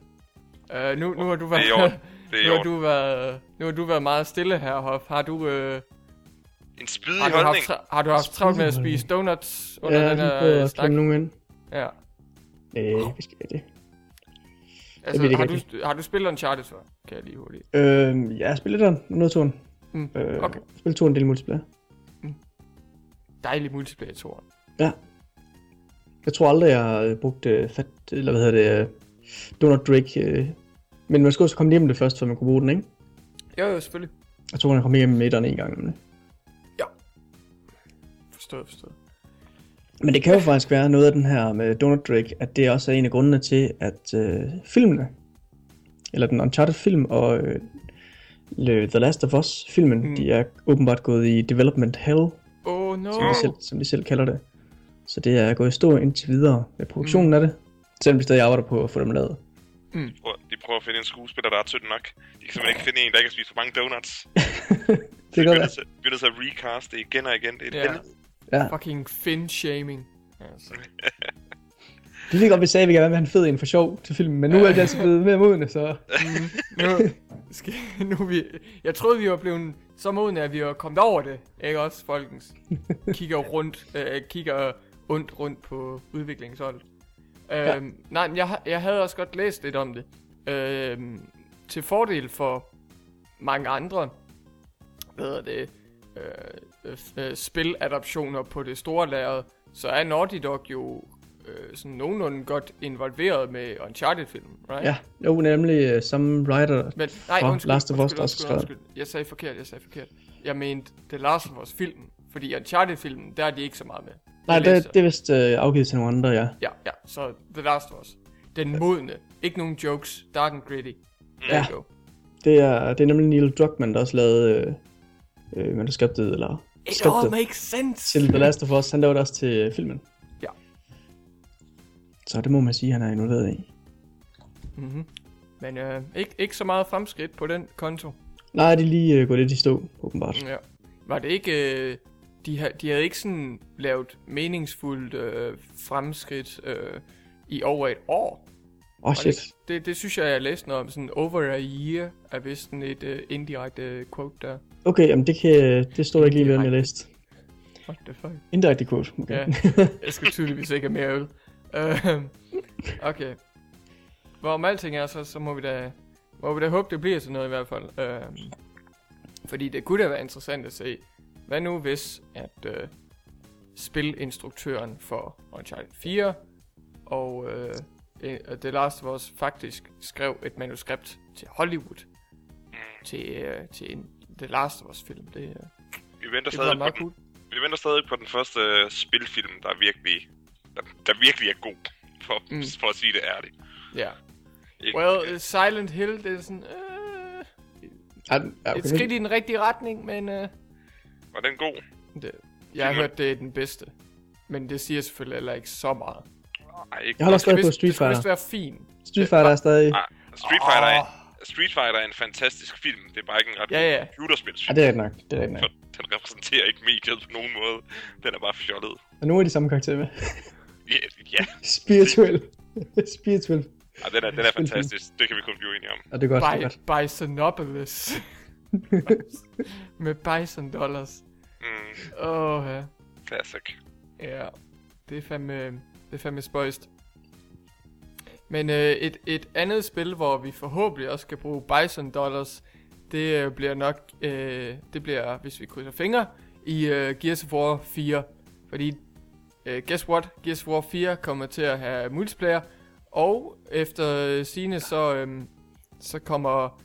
Uh, nu, nu har du Det er i været, orden. Det er i nu har du været, nu har du været meget stille her, Hoff. Har du, øh, En spidig har, du haft, holdning. tra- har du haft travlt med at spise donuts under Ja, den jeg her at snak? klemme nogen ind. Ja. Øh, vi skal det. Altså, det har, ikke du, har du spillet Uncharted før? Kan jeg lige hurtigt. Øh, jeg har spillet den, noget turen. Mm. Øh, Okay. Spillet turen del multiplayer. Dejlig multiplayer toren. Ja. Jeg tror aldrig, jeg har øh, brugt øh, fat, eller hvad hedder det, Donut Drake. Øh, men man skulle også komme hjem med det først, før man kunne bruge den, ikke? Jo, jo, selvfølgelig. Jeg tror, jeg kom hjem med etteren en gang. Nemlig. Forstået, forstået. Men det kan jo faktisk være noget af den her med Donut Drake, at det også er en af grundene til, at øh, filmene, eller den Uncharted film og øh, The Last of Us filmen, Mm. mm. de er åbenbart gået i development hell, Oh no. som, de selv, som de selv kalder det. Så det er gået i stå indtil videre med produktionen mm. af det, selvom de stadig arbejder på at få dem lavet. Prøver- De prøver at finde en skuespiller, der er tynd nok. De kan simpelthen ikke finde en, der ikke har spist for mange donuts. Det vi nødt til, vi er nødt til at recast det igen og igen. Det er et Ja. Fucking fin shaming. Altså. Det er godt, vi sagde, at vi gerne vil have en fed en for sjov til filmen, men nu er det altså blevet mere modne, så... Mm, nu, skal, nu vi, jeg troede, vi var blevet så modne, at vi var kommet over det. Ikke også, folkens? Kigger rundt, øh, kigger ondt rundt på udviklingsholdet. Øhm, Nej, men jeg, jeg havde også godt læst lidt om det. Øhm, til fordel for mange andre, hvad hedder det, øh, øh, spiladaptioner på det store lærred, så er Naughty Dog jo øh, sådan nogenlunde godt involveret med Uncharted-filmen, right? Ja, jo, nemlig uh, samme writer Men, nej, fra undskyld, Last of Us, undskyld, undskyld, undskyld. Jeg sagde forkert, jeg sagde forkert. Jeg mente The Last of Us filmen, fordi Uncharted-filmen, der er de ikke så meget med. Nej, det, det er vist uh, afgivet til nogle andre, ja. Ja, ja, så The Last of Us. Den modne. Ikke nogen jokes. Dark and gritty. There Ja. you go. Det er, det er nemlig Neil Druckmann, der også lavede øh, øh, manuskriptet, eller It all skriptet makes sense. til The Last of Us. Han lavede det også til øh, filmen. Ja. Så det må man sige, han er involveret i. Mm-hmm. Men øh, ikke, ikke så meget fremskridt på den konto. Nej, de er lige øh, gået lidt i stå, åbenbart. Ja. Var det ikke... Øh, de, ha, de havde ikke sådan lavet meningsfuldt øh, fremskridt øh, i over et år. Åh, oh, det shit. ikke? Det, det synes jeg, jeg læste noget om. Sådan over a year er vist sådan et uh, indirekte quote der. Okay, jamen det, kan, det stod ikke lige ved, om jeg læste. What the fuck? Indirekte quote. Okay. Ja, jeg skal tydeligvis ikke have mere øl. Uh, okay. Hvorom alting er, så, så må vi da, må vi da håbe, det bliver sådan noget i hvert fald. Uh, fordi det kunne da være interessant at se, hvad nu hvis, at uh, spilinstruktøren for Uncharted 4 og uh, The Last of Us faktisk skrev et manuskript til Hollywood til, uh, til en The Last of Us film. Det, uh, Vi venter, det stadig på meget den, cool. vi venter stadig på den første øh, spilfilm, der virkelig, der, der virkelig er god. For, Mm. mm. for at sige det ærligt. Ja. Ikke, Well, uh, Silent Hill, det er sådan... Uh, Ja, ja, Et skridt i den rigtige retning, men... Uh, var den god? det, jeg har hørt, det er den bedste. Men det siger selvfølgelig heller ikke så meget. Nej, ikke Jeg holder stadig på Street Det skulle Fighter. være fint. Street Fighter er stadig... Ah, Street Fighter, er, Street Fighter er en fantastisk film. Det er bare ikke en ret Ja, god ja. computerspilsfilm. Ja, det er nok. Det er rigtigt For nok. den repræsenterer ikke mediet på nogen måde. Den er bare fjollet. Og nogle af de samme karakterer med. Ja, ja. Spirituel. Spirituel. ja den, er, den er fantastisk. Det kan vi kun blive enige om. Ja, det er godt. Det er By. Bisonopolis. Med bison dollars. Mm, Åh, ja. classic. Ja, det er fandme, det er fandme spøjst. Men øh, et, et andet spil, hvor vi forhåbentlig også skal bruge Bison Dollars, det øh, bliver nok, øh, det bliver, hvis vi krydser fingre, i øh, Gears of War 4. Fordi, øh, guess what? Gears of War 4 kommer til at have multiplayer, og efter sine så, øh, så kommer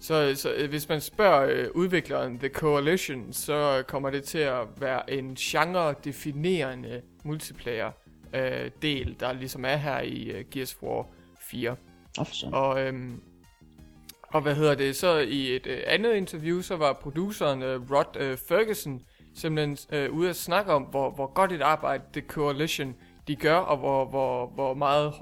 så, så øh, hvis man spørger øh, udvikleren The Coalition, så kommer det til at være en genre-definerende multiplayer øh, del, der ligesom er her i øh, Gears of War 4. Åh, for sådan. Og, øhm, og hvad hedder det, så i et øh, andet interview, så var produceren øh, Rod øh, Ferguson simpelthen øh, ude at snakke om, hvor, hvor godt et arbejde The Coalition de gør, og hvor, hvor, hvor meget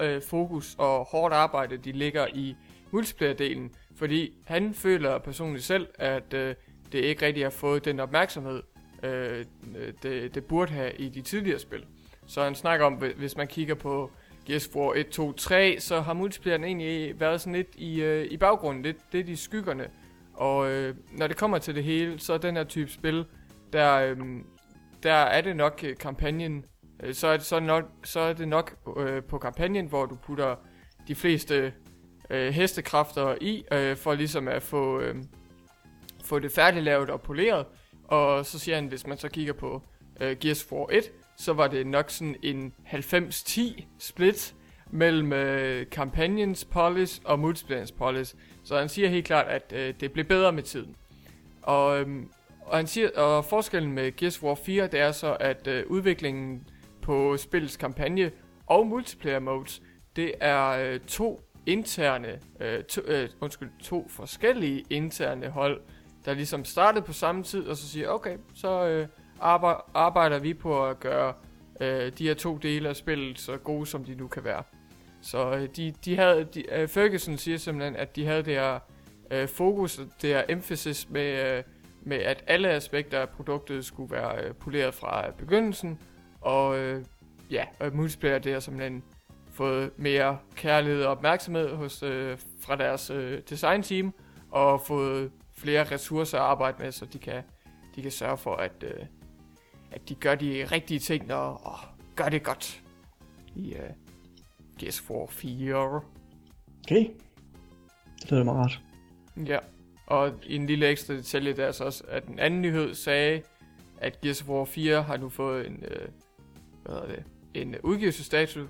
øh, fokus og hårdt arbejde de ligger i multiplayer-delen. Fordi han føler personligt selv, at øh, det ikke rigtig har fået den opmærksomhed, øh, øh det, det burde have i de tidligere spil. Så han snakker om, hvis man kigger på Gears of War 1, 2, 3, så har multiplayeren egentlig været sådan lidt i, øh, i baggrunden, lidt, lidt i skyggerne. Og øh, når det kommer til det hele, så er den her type spil, der, øh, der er det nok øh, kampagnen, øh, så, er det, så, nok, så er det nok øh, på kampagnen, hvor du putter de fleste øh, hestekræfter i, øh, for ligesom at få, øh, få det færdiglavet og poleret. Og så siger han, hvis man så kigger på øh, Gears 4 1, så var det nok sådan en 90-10 split mellem øh, kampagnens polish og multiplayerens polish. Så han siger helt klart, at øh, det blev bedre med tiden. Og, øh, og, han siger, og forskellen med Gears of War 4, det er så, at øh, udviklingen på spillets kampagne og multiplayer modes, det er øh, to interne, øh, to, øh, undskyld, to forskellige interne hold, der ligesom startede på samme tid, og så siger, okay, så øh, arbejder, arbejder vi på at gøre øh, de her to dele af spillet så gode, som de nu kan være. Så øh, de, de havde, de, øh, Ferguson siger simpelthen, at de havde det her øh, fokus, det her emphasis med, øh, med, at alle aspekter af produktet skulle være øh, poleret fra begyndelsen, og øh, ja, og multiplayer det har simpelthen fået mere kærlighed og opmærksomhed hos, øh, fra deres øh, designteam, og fået flere ressourcer at arbejde med, så de kan, de kan sørge for, at, øh, at de gør de rigtige ting og, og gør det godt i øh, Gears 4 4. Okay. Det lyder meget rart. Ja, og en lille ekstra detalje der er så også, at den anden nyhed sagde, at Gears of War 4 har nu fået en, øh, hvad hedder det, en udgivelsesdato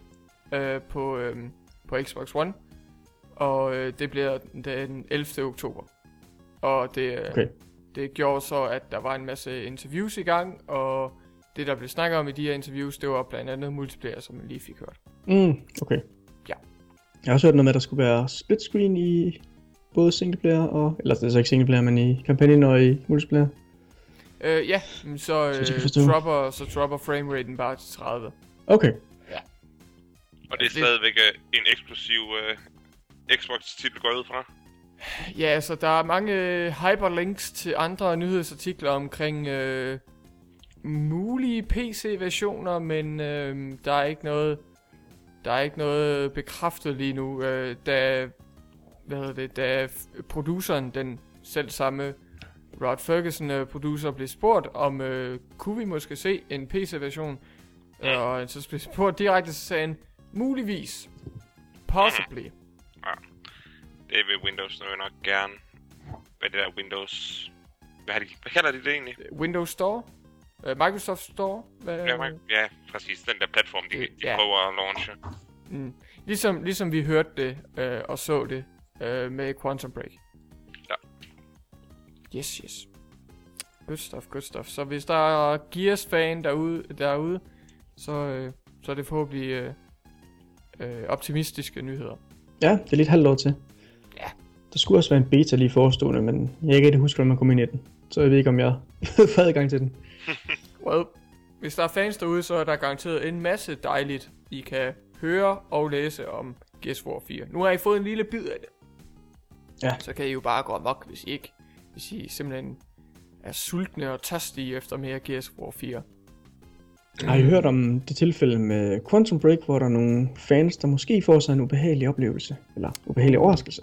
øh, på, øh, på Xbox One, og øh, det bliver den 11. oktober. Og det, øh, Okay. det gjorde så, at der var en masse interviews i gang, og det, der blev snakket om i de her interviews, det var blandt andet multiplayer, som man lige fik hørt. Mm, okay. Ja. Jeg har også hørt noget med, at der skulle være split screen i både singleplayer og... Eller det er så ikke singleplayer, men i kampagnen og i multiplayer. Øh, ja, så, Så øh, forstå. dropper, så dropper frameraten bare til 30. Okay. Og det er Det- stadigvæk øh, en eksklusiv øh, Xbox-titel går ud fra. Ja, altså der er mange øh, hyperlinks til andre nyhedsartikler omkring øh, mulige PC-versioner, men øh, der er ikke noget der er ikke noget bekræftet lige nu, øh, da hvad hedder det, da produceren, den selv samme Rod Ferguson øh, producer blev spurgt om øh, kunne vi måske se en PC-version, øh, og så blev spurgt direkte, sagde han muligvis, possibly. Det vil Windows nu nok gerne. Hvad er det der Windows... Hvad, har de, hvad kalder de det egentlig? Windows Store? Uh, Microsoft Store? Hvad? Ja, man- ja, præcis. Den der platform, de, Øh, de ja. prøver at launche. Mm. Ligesom, ligesom vi hørte det øh, og så det øh, med Quantum Break. Ja. Yes, yes. Good stuff, good stuff. Så hvis der er Gears-fan derude, derude så, øh, så er det forhåbentlig øh, øh, optimistiske nyheder. Ja, det er lidt halvt år til. Ja. Der skulle også være en beta lige forestående, men jeg kan ikke rigtig huske, hvordan man kom ind i den. Så jeg ved ikke, om jeg får adgang til den. Well, hvis der er fans derude, så er der garanteret en masse dejligt, I kan høre og læse om Gears of War 4. Nu har I fået en lille bid af det. Ja. Så kan I jo bare gå amok, hvis I ikke. Hvis I simpelthen er sultne og tørstige efter mere Gears of War 4. Har I hørt om det tilfælde med Quantum Break, hvor der er nogle fans, der måske får sig en ubehagelig oplevelse? Eller ubehagelig overraskelse?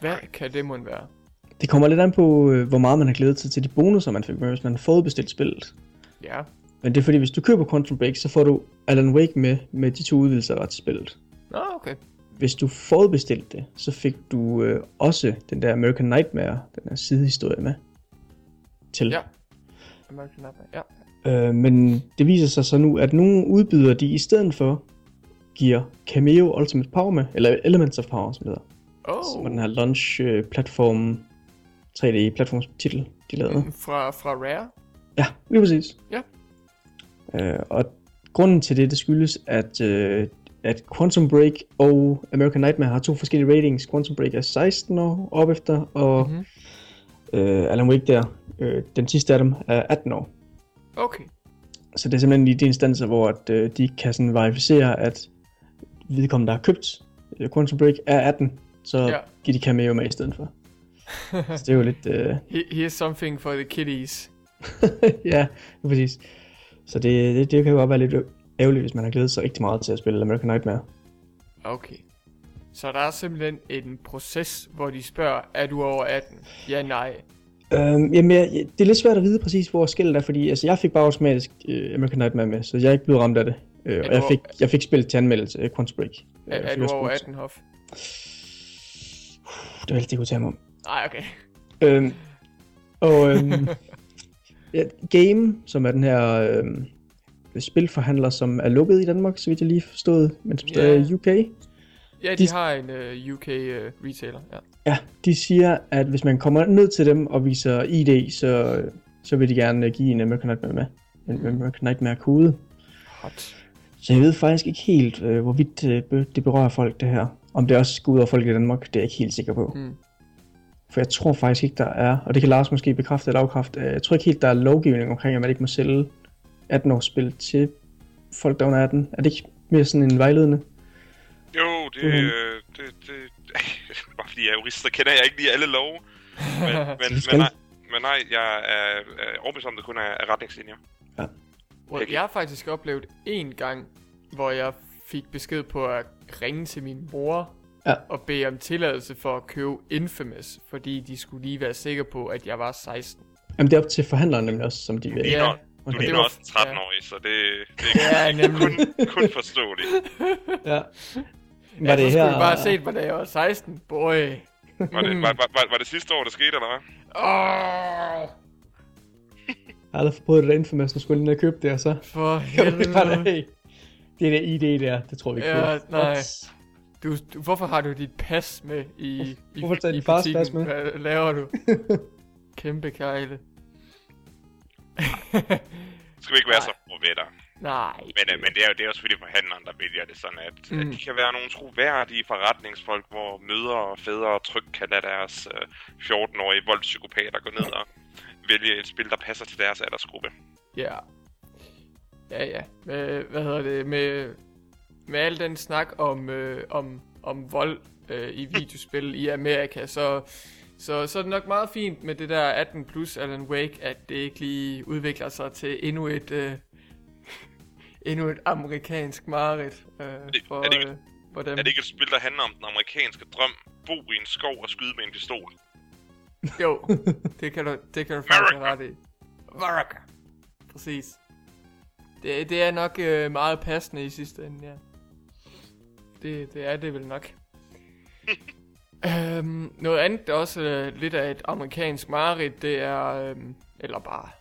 Hvad kan det måtte være? Det kommer lidt an på, øh, hvor meget man har glædet sig til de bonusser, man fik med, hvis man har forudbestilt spillet. Ja, Men det er fordi, hvis du køber Quantum Break, så får du Alan Wake med, med de to udvidelser, der er til spillet. Nå, okay. Hvis du forudbestilte det, så fik du øh, også den der American Nightmare, den der sidehistorie med. Til. Ja. American Nightmare, ja. Øh, men det viser sig så nu, at nogle udbydere, de i stedet for giver Cameo Ultimate Power med, eller Elements of Power, som det hedder. Oh, Som er den her launch øh, platform 3D platforms titel, de lavede. fra, fra Rare? Ja, lige præcis. Ja. Øh, og grunden til det, det skyldes, at, øh, at Quantum Break og American Nightmare har to forskellige ratings. Quantum Break er 16 år op efter, og Mhm. mm-hmm. øh, Alan Wake der, øh, den sidste af dem, er 18 år. Okay. Så det er simpelthen i de instanser, hvor at, øh, de kan sådan verificere, at vedkommende, der har købt øh, Quantum Break, er 18, så Ja. giver de cameo med i stedet for. så det er jo lidt... Øh, He- Here's something for the kiddies. ja, lige præcis. Så det, det, det kan jo godt være lidt, ærgerligt, hvis man har glædet sig rigtig meget til at spille American Nightmare. Okay. Så der er simpelthen en proces, hvor de spørger, er du over 18? Ja, nej. Øhm, jamen, jeg, det er lidt svært at vide præcis, hvor skillet er, fordi altså, jeg fik bare automatisk uh, American Nightmare med, så jeg er ikke blevet ramt af det. Uh, og jeg fik, jeg fik spillet til anmeldelse, uh, Quantum Break. Er, Jeg er fik du over brugt- 18, Hoff? Det var alt det, kunne tage mig om. Nej, okay. Øhm, og øhm, ja, Game, som er den her øhm, spilforhandler, som er lukket i Danmark, så vidt jeg lige forstod, men som stadig er i UK. Ja, de De- har en uh, UK uh, retailer, ja. Ja, de siger, at hvis man kommer ned til dem og viser ID, så, så vil de gerne øh, give en American Nightmare med. En American Nightmare kode. Hot. Så jeg ved faktisk ikke helt, øh, hvorvidt øh, det berører folk, det her. Om det også går ud over folk i Danmark, det er jeg ikke helt sikker på. Mm. For jeg tror faktisk ikke, der er, og det kan Lars måske bekræfte eller afkræfte, øh, jeg tror ikke helt, der er lovgivning omkring, at man ikke må sælge 18-års spil til folk, der er under 18. Er det ikke mere sådan en vejledende? Det, Mhm. øh, det, det, bare fordi jeg er jurist, så kender jeg ikke lige alle love. Men, men, men, nej, men nej, jeg er, er overbevist om, det kun er, er retningslinjer. Well, jeg har faktisk oplevet en gang, hvor jeg fik besked på at ringe til min mor Ja. og bede om tilladelse for at købe Infamous, fordi de skulle lige være sikre på, at jeg var 16. Jamen det er op til forhandleren nemlig også, som de vil. Ja. Ja, Du Okay. ligner var- også en 13-årig, så det, det ja er nemlig. kun, kun forståeligt. Ja. Var ja, det så her... skulle bare have set, hvordan jeg var 16. Boy. Var det, var, var, var, var det sidste år, der skete, eller hvad? Oh, Jeg har aldrig prøvet det der Infamous, nu skulle jeg ned og købe det, og så... for Det var der, helvede. Det der ID der, det tror vi ikke Ja, på. nej. Du, du, hvorfor har du dit pas med i, i, Hvorfor tager i din fars pas med? Hvad laver du? Kæmpe kejle. Skal vi ikke være så ved dig? Nej. Men, øh, men det er jo det er jo selvfølgelig forhandleren, der vælger det sådan, at, mm. At de kan være nogle troværdige forretningsfolk, hvor mødre og fædre trygt kan lade deres øh, 14-årige voldspsykopater gå ned og vælge et spil, der passer til deres aldersgruppe. Ja. Ja, ja. Med, hvad hedder det? Med, med al den snak om, øh, om, om vold øh, i videospil i Amerika, så, så, så er det nok meget fint med det der 18 plus Alan Wake, at det ikke lige udvikler sig til endnu et, øh, endnu et amerikansk mareridt øh, det- for, er det ikke- øh, for dem. Er det ikke et spil, der handler om den amerikanske drøm, bo i en skov og skyde med en pistol? Jo, det kan du, det kan du faktisk have ret i. America. Præcis. Det, det er nok øh, meget passende i sidste ende, ja. Det, det er det vel nok. øhm, noget andet, der også er lidt af et amerikansk mareridt, det er, øhm, eller bare øh,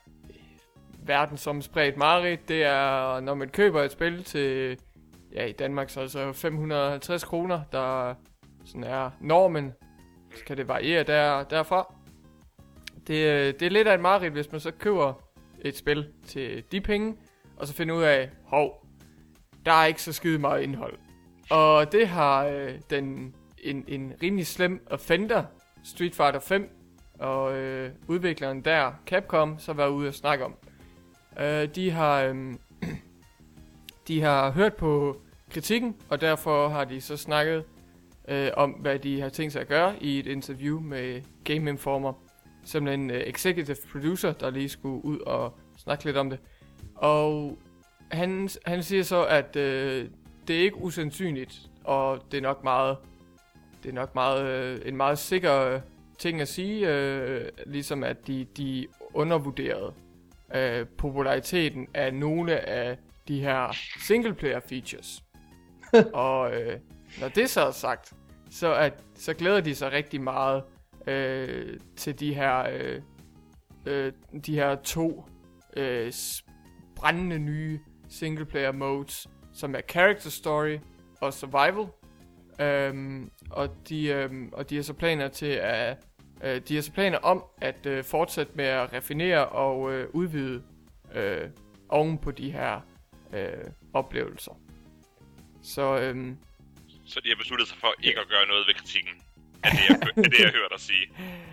verdensomspredt mareridt, det er, når man køber et spil til, ja i Danmark så altså 550 kroner, der sådan er normen, så kan det variere der, derfra. Det, det er lidt af et mareridt, hvis man så køber et spil til de penge, og så finder ud af, hov, der er ikke så skide meget indhold. Og det har øh, den, en, en rimelig slem offender, Street Fighter 5, og øh, udvikleren der, Capcom, så var ude og snakke om. Øh, de har øh, de har hørt på kritikken, og derfor har de så snakket øh, om, hvad de har tænkt sig at gøre i et interview med Game Informer, som en øh, executive producer, der lige skulle ud og snakke lidt om det. Og han, han siger så, at øh, det er ikke usandsynligt, og det er nok meget, det er nok meget, øh, en meget sikker øh, ting at sige, øh, ligesom at de, de undervurderede øh, populariteten af nogle af de her singleplayer features. og øh, når det så er sagt, så, at, så glæder de sig rigtig meget øh, til de her, øh, øh, de her to øh, brændende nye singleplayer modes, som er Character Story og Survival. Øhm, og, de, øhm, og de har så planer til at øh, de har så planer om at øh, fortsætte med at raffinere og øh, udvide øh, oven på de her øh, oplevelser. Så øhm, Så de har besluttet sig for ikke at gøre noget ved kritikken. Er det, jeg, er det, jeg hører dig sige.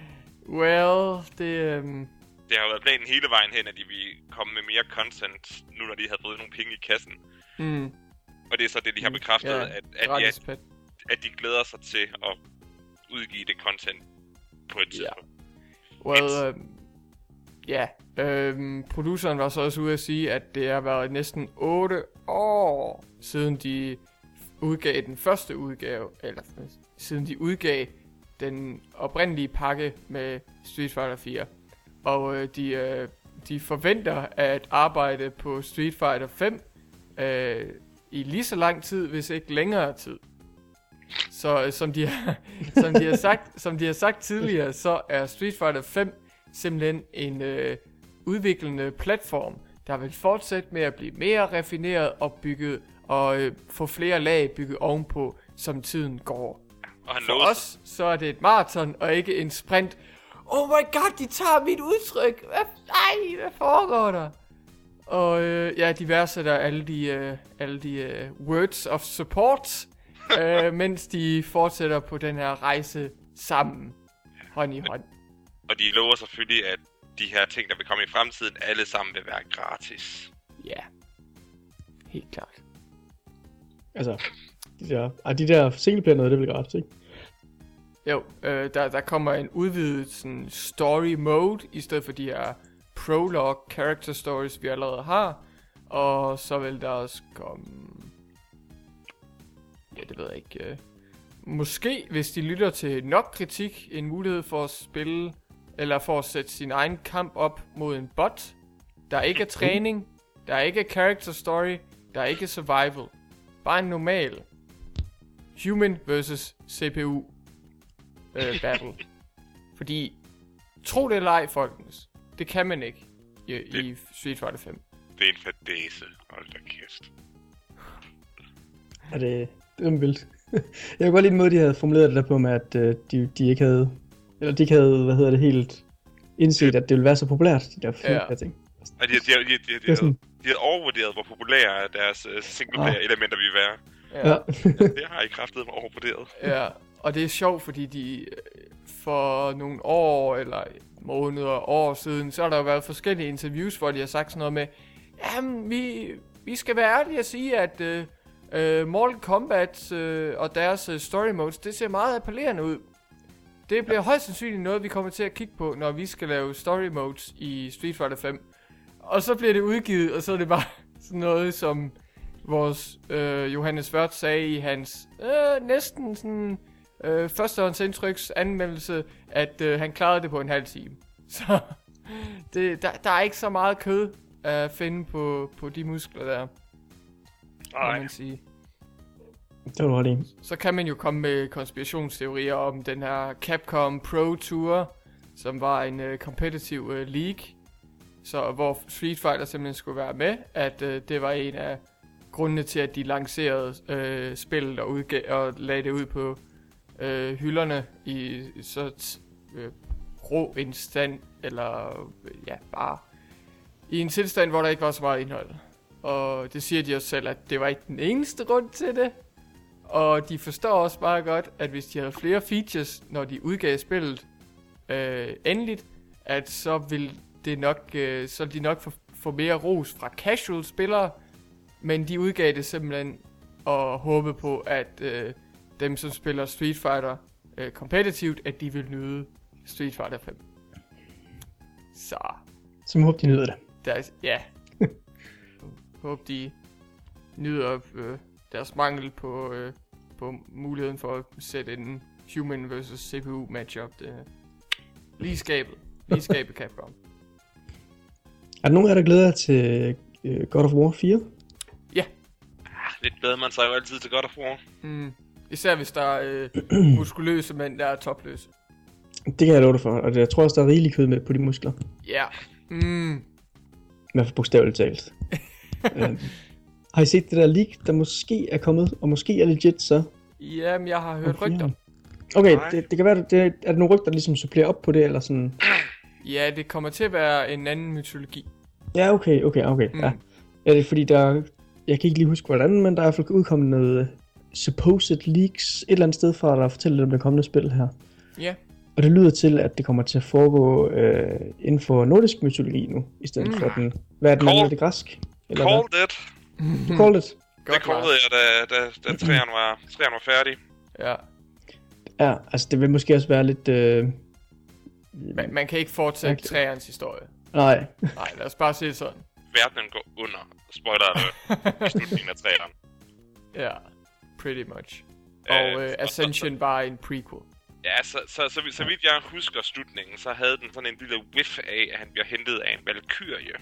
well, det øhm, Det har været planen hele vejen hen, at de vil komme med mere content, nu når de havde fået nogle penge i kassen. mm, Og det er så det, de har Mm, bekræftet, ja, at, at, de, pet. at de glæder sig til at udgive det content på et tidspunkt. Well, øhm, ja, øhm, produceren var så også ude at sige, at det har været næsten 8 år siden de udgav den første udgave, eller siden de udgav den oprindelige pakke med Street Fighter 4. Og øh, de, øh, de forventer at arbejde på Street Fighter 5 øh, i lige så lang tid, hvis ikke længere tid. Så øh, som, de har, som, de har sagt, som de har sagt tidligere, så er Street Fighter 5 simpelthen en øh, udviklende platform, der vil fortsætte med at blive mere raffineret og bygget og øh, få flere lag bygget ovenpå, som tiden går. Og han For lovede, os, så er det et maraton og ikke en sprint. Oh my god, de tager mit udtryk. Hvad, nej, hvad foregår der? Og øh, ja, de værdsætter alle de, øh, alle de øh, words of support, øh, mens de fortsætter på den her rejse sammen, hånd i hånd. og de lover selvfølgelig, at de her ting, der vil komme i fremtiden, alle sammen vil være gratis. Ja, helt klart. Altså, de der, ah, de der singleplayer noget, det vel gratis, ikke? Jo, øh, der, der kommer en udvidet sådan, story mode, i stedet for de her prologue character stories, vi allerede har. Og så vil der også komme... Ja, det ved jeg ikke. Øh, måske, hvis de lytter til nok kritik, en mulighed for at spille, eller for at sætte sin egen kamp op mod en bot. Der ikke er træning, der ikke er character story, der er ikke survival. Bare en normal human versus CPU øh, battle. Fordi, tro det eller ej, folkens, det kan man ikke i, i Street Fighter 5. Det er en fadese. Hold da kæft. Er det, det er vildt. jeg kunne godt lide den måde, de havde formuleret det der på med, at øh, de, de ikke havde, eller de ikke havde, hvad hedder det, helt indset, at det ville være så populært, de der Ja. ja. ting. Og de, de, de, de, de, de, er sådan, de havde overvurderet, hvor populære deres uh, singleplayer-elementer ville være. ja. Det har I kraftet mig overvurderet. Ja, og det er sjovt, fordi de øh, for nogle år, eller måneder, år siden, så har der jo været forskellige interviews, hvor de har sagt sådan noget med, jamen, vi, vi skal være ærlige og sige, at øh, øh, Mortal Kombat øh, og deres øh, story modes, det ser meget appellerende ud. Det bliver højst sandsynligt noget, vi kommer til at kigge på, når vi skal lave story modes i Street Fighter 5. Og så bliver det udgivet, og så er det bare sådan noget, som vores øh, Johannes Wörth sagde i hans øh, næsten sådan øh, førstehåndsindtryks anmeldelse, at øh, han klarede det på en halv time. Så det, der, der er ikke så meget kød at finde på, på de muskler der, må Nej, man sige. det var du ret i. Så kan man jo komme med konspirationsteorier om den her Capcom Pro Tour, som var en øh, competitive øh, league, så hvor Street Fighter simpelthen skulle være med, at øh, det var en af grundene til, at de lancerede øh, spillet og, udgav, og lagde det ud på øh, hylderne i så t- øh, rå en stand, eller ja, bare i en tilstand, hvor der ikke var så meget indhold. Og det siger de også selv, at det var ikke den eneste grund til det. Og de forstår også meget godt, at hvis de havde flere features, når de udgav spillet øh, endeligt, at så vil det nok, øh, så de nok få, få mere ros fra casual spillere, men de udgav det simpelthen og håbede på, at øh, dem, som spiller Street Fighter øh, competitivt, at de vil nyde Street Fighter 5. Så, Så må håbe, de nyder det. der er, ja. Håb de nyder øh, deres mangel på, øh, på muligheden for at sætte en human versus CPU matchup. Det, lige skabet. Lige skabet Capcom. Er der nogen af jer, der glæder jer til øh, God of War 4? lidt glæder man sig jo altid til God of War. Mm. Især hvis der er øh, muskuløse mænd, der er topløse. Det kan jeg love dig for, og jeg tror også, der er rigelig kød med på de muskler. Ja. Mm. I hvert fald bogstaveligt talt. øhm, har I set det der leak, der måske er kommet, og måske er legit så? Jamen, jeg har hørt Okay. rygter. Okay, Nej. det, det kan være, det, er der nogle rygter, der ligesom supplerer op på det, eller sådan? Ja, det kommer til at være en anden mytologi. Ja, okay, okay, okay, Mm. ja. Ja, det er fordi, der, jeg kan ikke lige huske hvordan, men der er i hvert fald udkommet noget øh, supposed leaks et eller andet sted fra, der fortæller lidt om det kommende spil her. Ja. Og det lyder til, at det kommer til at foregå øh, inden for nordisk mytologi nu, i stedet Mm. for den, hvad er den, det græsk? Eller hvad? Called it. Du called it. Det Godt, callede jeg, da, da, da træerne var, træerne var færdig. Ja. Ja, altså det vil måske også være lidt... Øh, Man, man kan ikke fortsætte Okay. træernes historie. Nej. Nej, lad os bare det sådan. Verdenen går under. Spoiler alert. I slutningen af træerne. Ja, pretty much. Øh, Og øh, så- Ascension var en prequel. Ja, så, så, så, så, så vidt jeg husker slutningen, så havde den sådan en lille whiff af, at han bliver hentet af en valkyrie.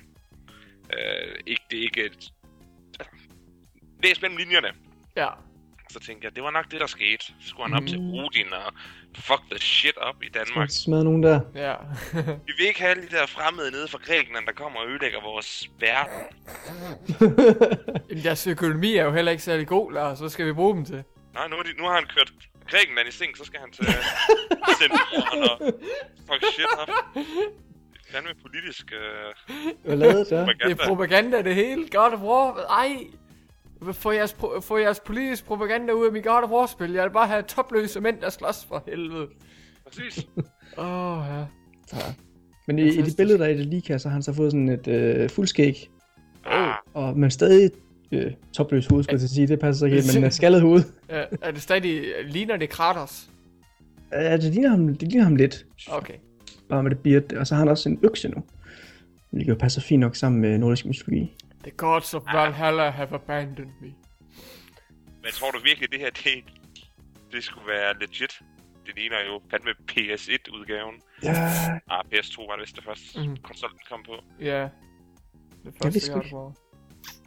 Øh, ikke, det er ikke et... Altså, læs mellem linjerne. Ja, Så tænkte jeg, det var nok det, der skete. Så skulle han op til Odin og fuck the shit op i Danmark. smadrer nogen der. ja. Vi vil ikke have alle de der fremmede nede fra Grækenland, der kommer og ødelægger vores verden. Jamen, deres økonomi er jo heller ikke særlig god, Lars. Så skal vi bruge dem til. Nej, nu, er de, nu har han kørt Grækenland i seng, så skal han til Centuren og fuck shit op. Det er fandme politisk øh, Hvad lavede? Det propaganda. er propaganda, det hele. God of War. Ej. Få jeres, pro- få jeres politisk propaganda ud af mit God of War-spil. Jeg vil bare have topløse mænd, der slås for helvede. Præcis. Åh, oh, ja. Ja. Men i, i de billeder, der er i det lige så har han så fået sådan et øh, fuldskæg. Ah, Og, men stadig øh, topløs hoved, skulle jeg sige. Det passer så ikke helt, men øh, skaldet hoved. Ja, er det stadig... Ligner det Kratos? Ja, det ligner ham, det ligner ham lidt. Okay. Bare med det beard. Og så har han også en økse nu. Det jo passer fint nok sammen med nordisk mytologi. The gods of Valhalla have abandoned me. men tror du virkelig, det her, det, det skulle være legit? Det ligner jo fandme PS1-udgaven. Ja, Ah, PS2 var det vist det første mm. konsol, den kom på. Ja. Det Jeg vidste første ikke. of War.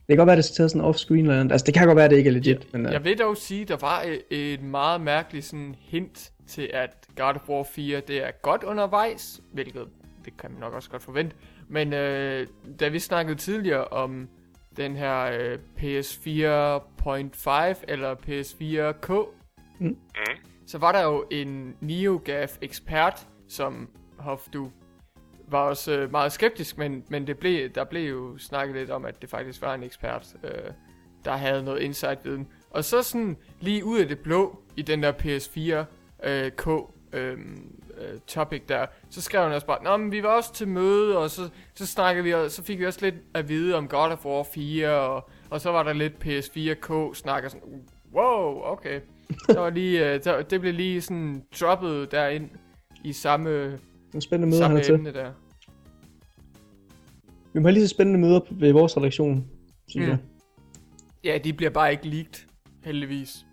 Det kan godt være, det er taget sådan off-screen eller andet. Altså, det kan godt være, det ikke er legit. Men, uh, Jeg vil dog sige, der var et, et meget mærkeligt sådan hint til, at God of War 4, det er godt undervejs, hvilket det kan man nok også godt forvente. Men øh, da vi snakkede tidligere om den her øh, PS4.5 eller PS4K, Mm. så var der jo en NeoGAF ekspert, som Hoff, du var også øh, meget skeptisk, men, men det blev, der blev jo snakket lidt om, at det faktisk var en ekspert, øh, der havde noget insight-viden. Og så sådan lige ud af det blå i den der PS4 øh, K øh, topic der, så skrev han også bare, Nå, men vi var også til møde, og så, så snakkede vi, og så fik vi også lidt at vide om God of War 4, og, og så var der lidt PS4 K snak, og sådan, wow, okay. Der var lige, øh, der, det blev lige sådan droppet derind i samme, nogle spændende møder, han samme er til. der. Vi må have lige så spændende møder ved vores redaktion, synes Mm. jeg. Ja, de bliver bare ikke leaked, heldigvis.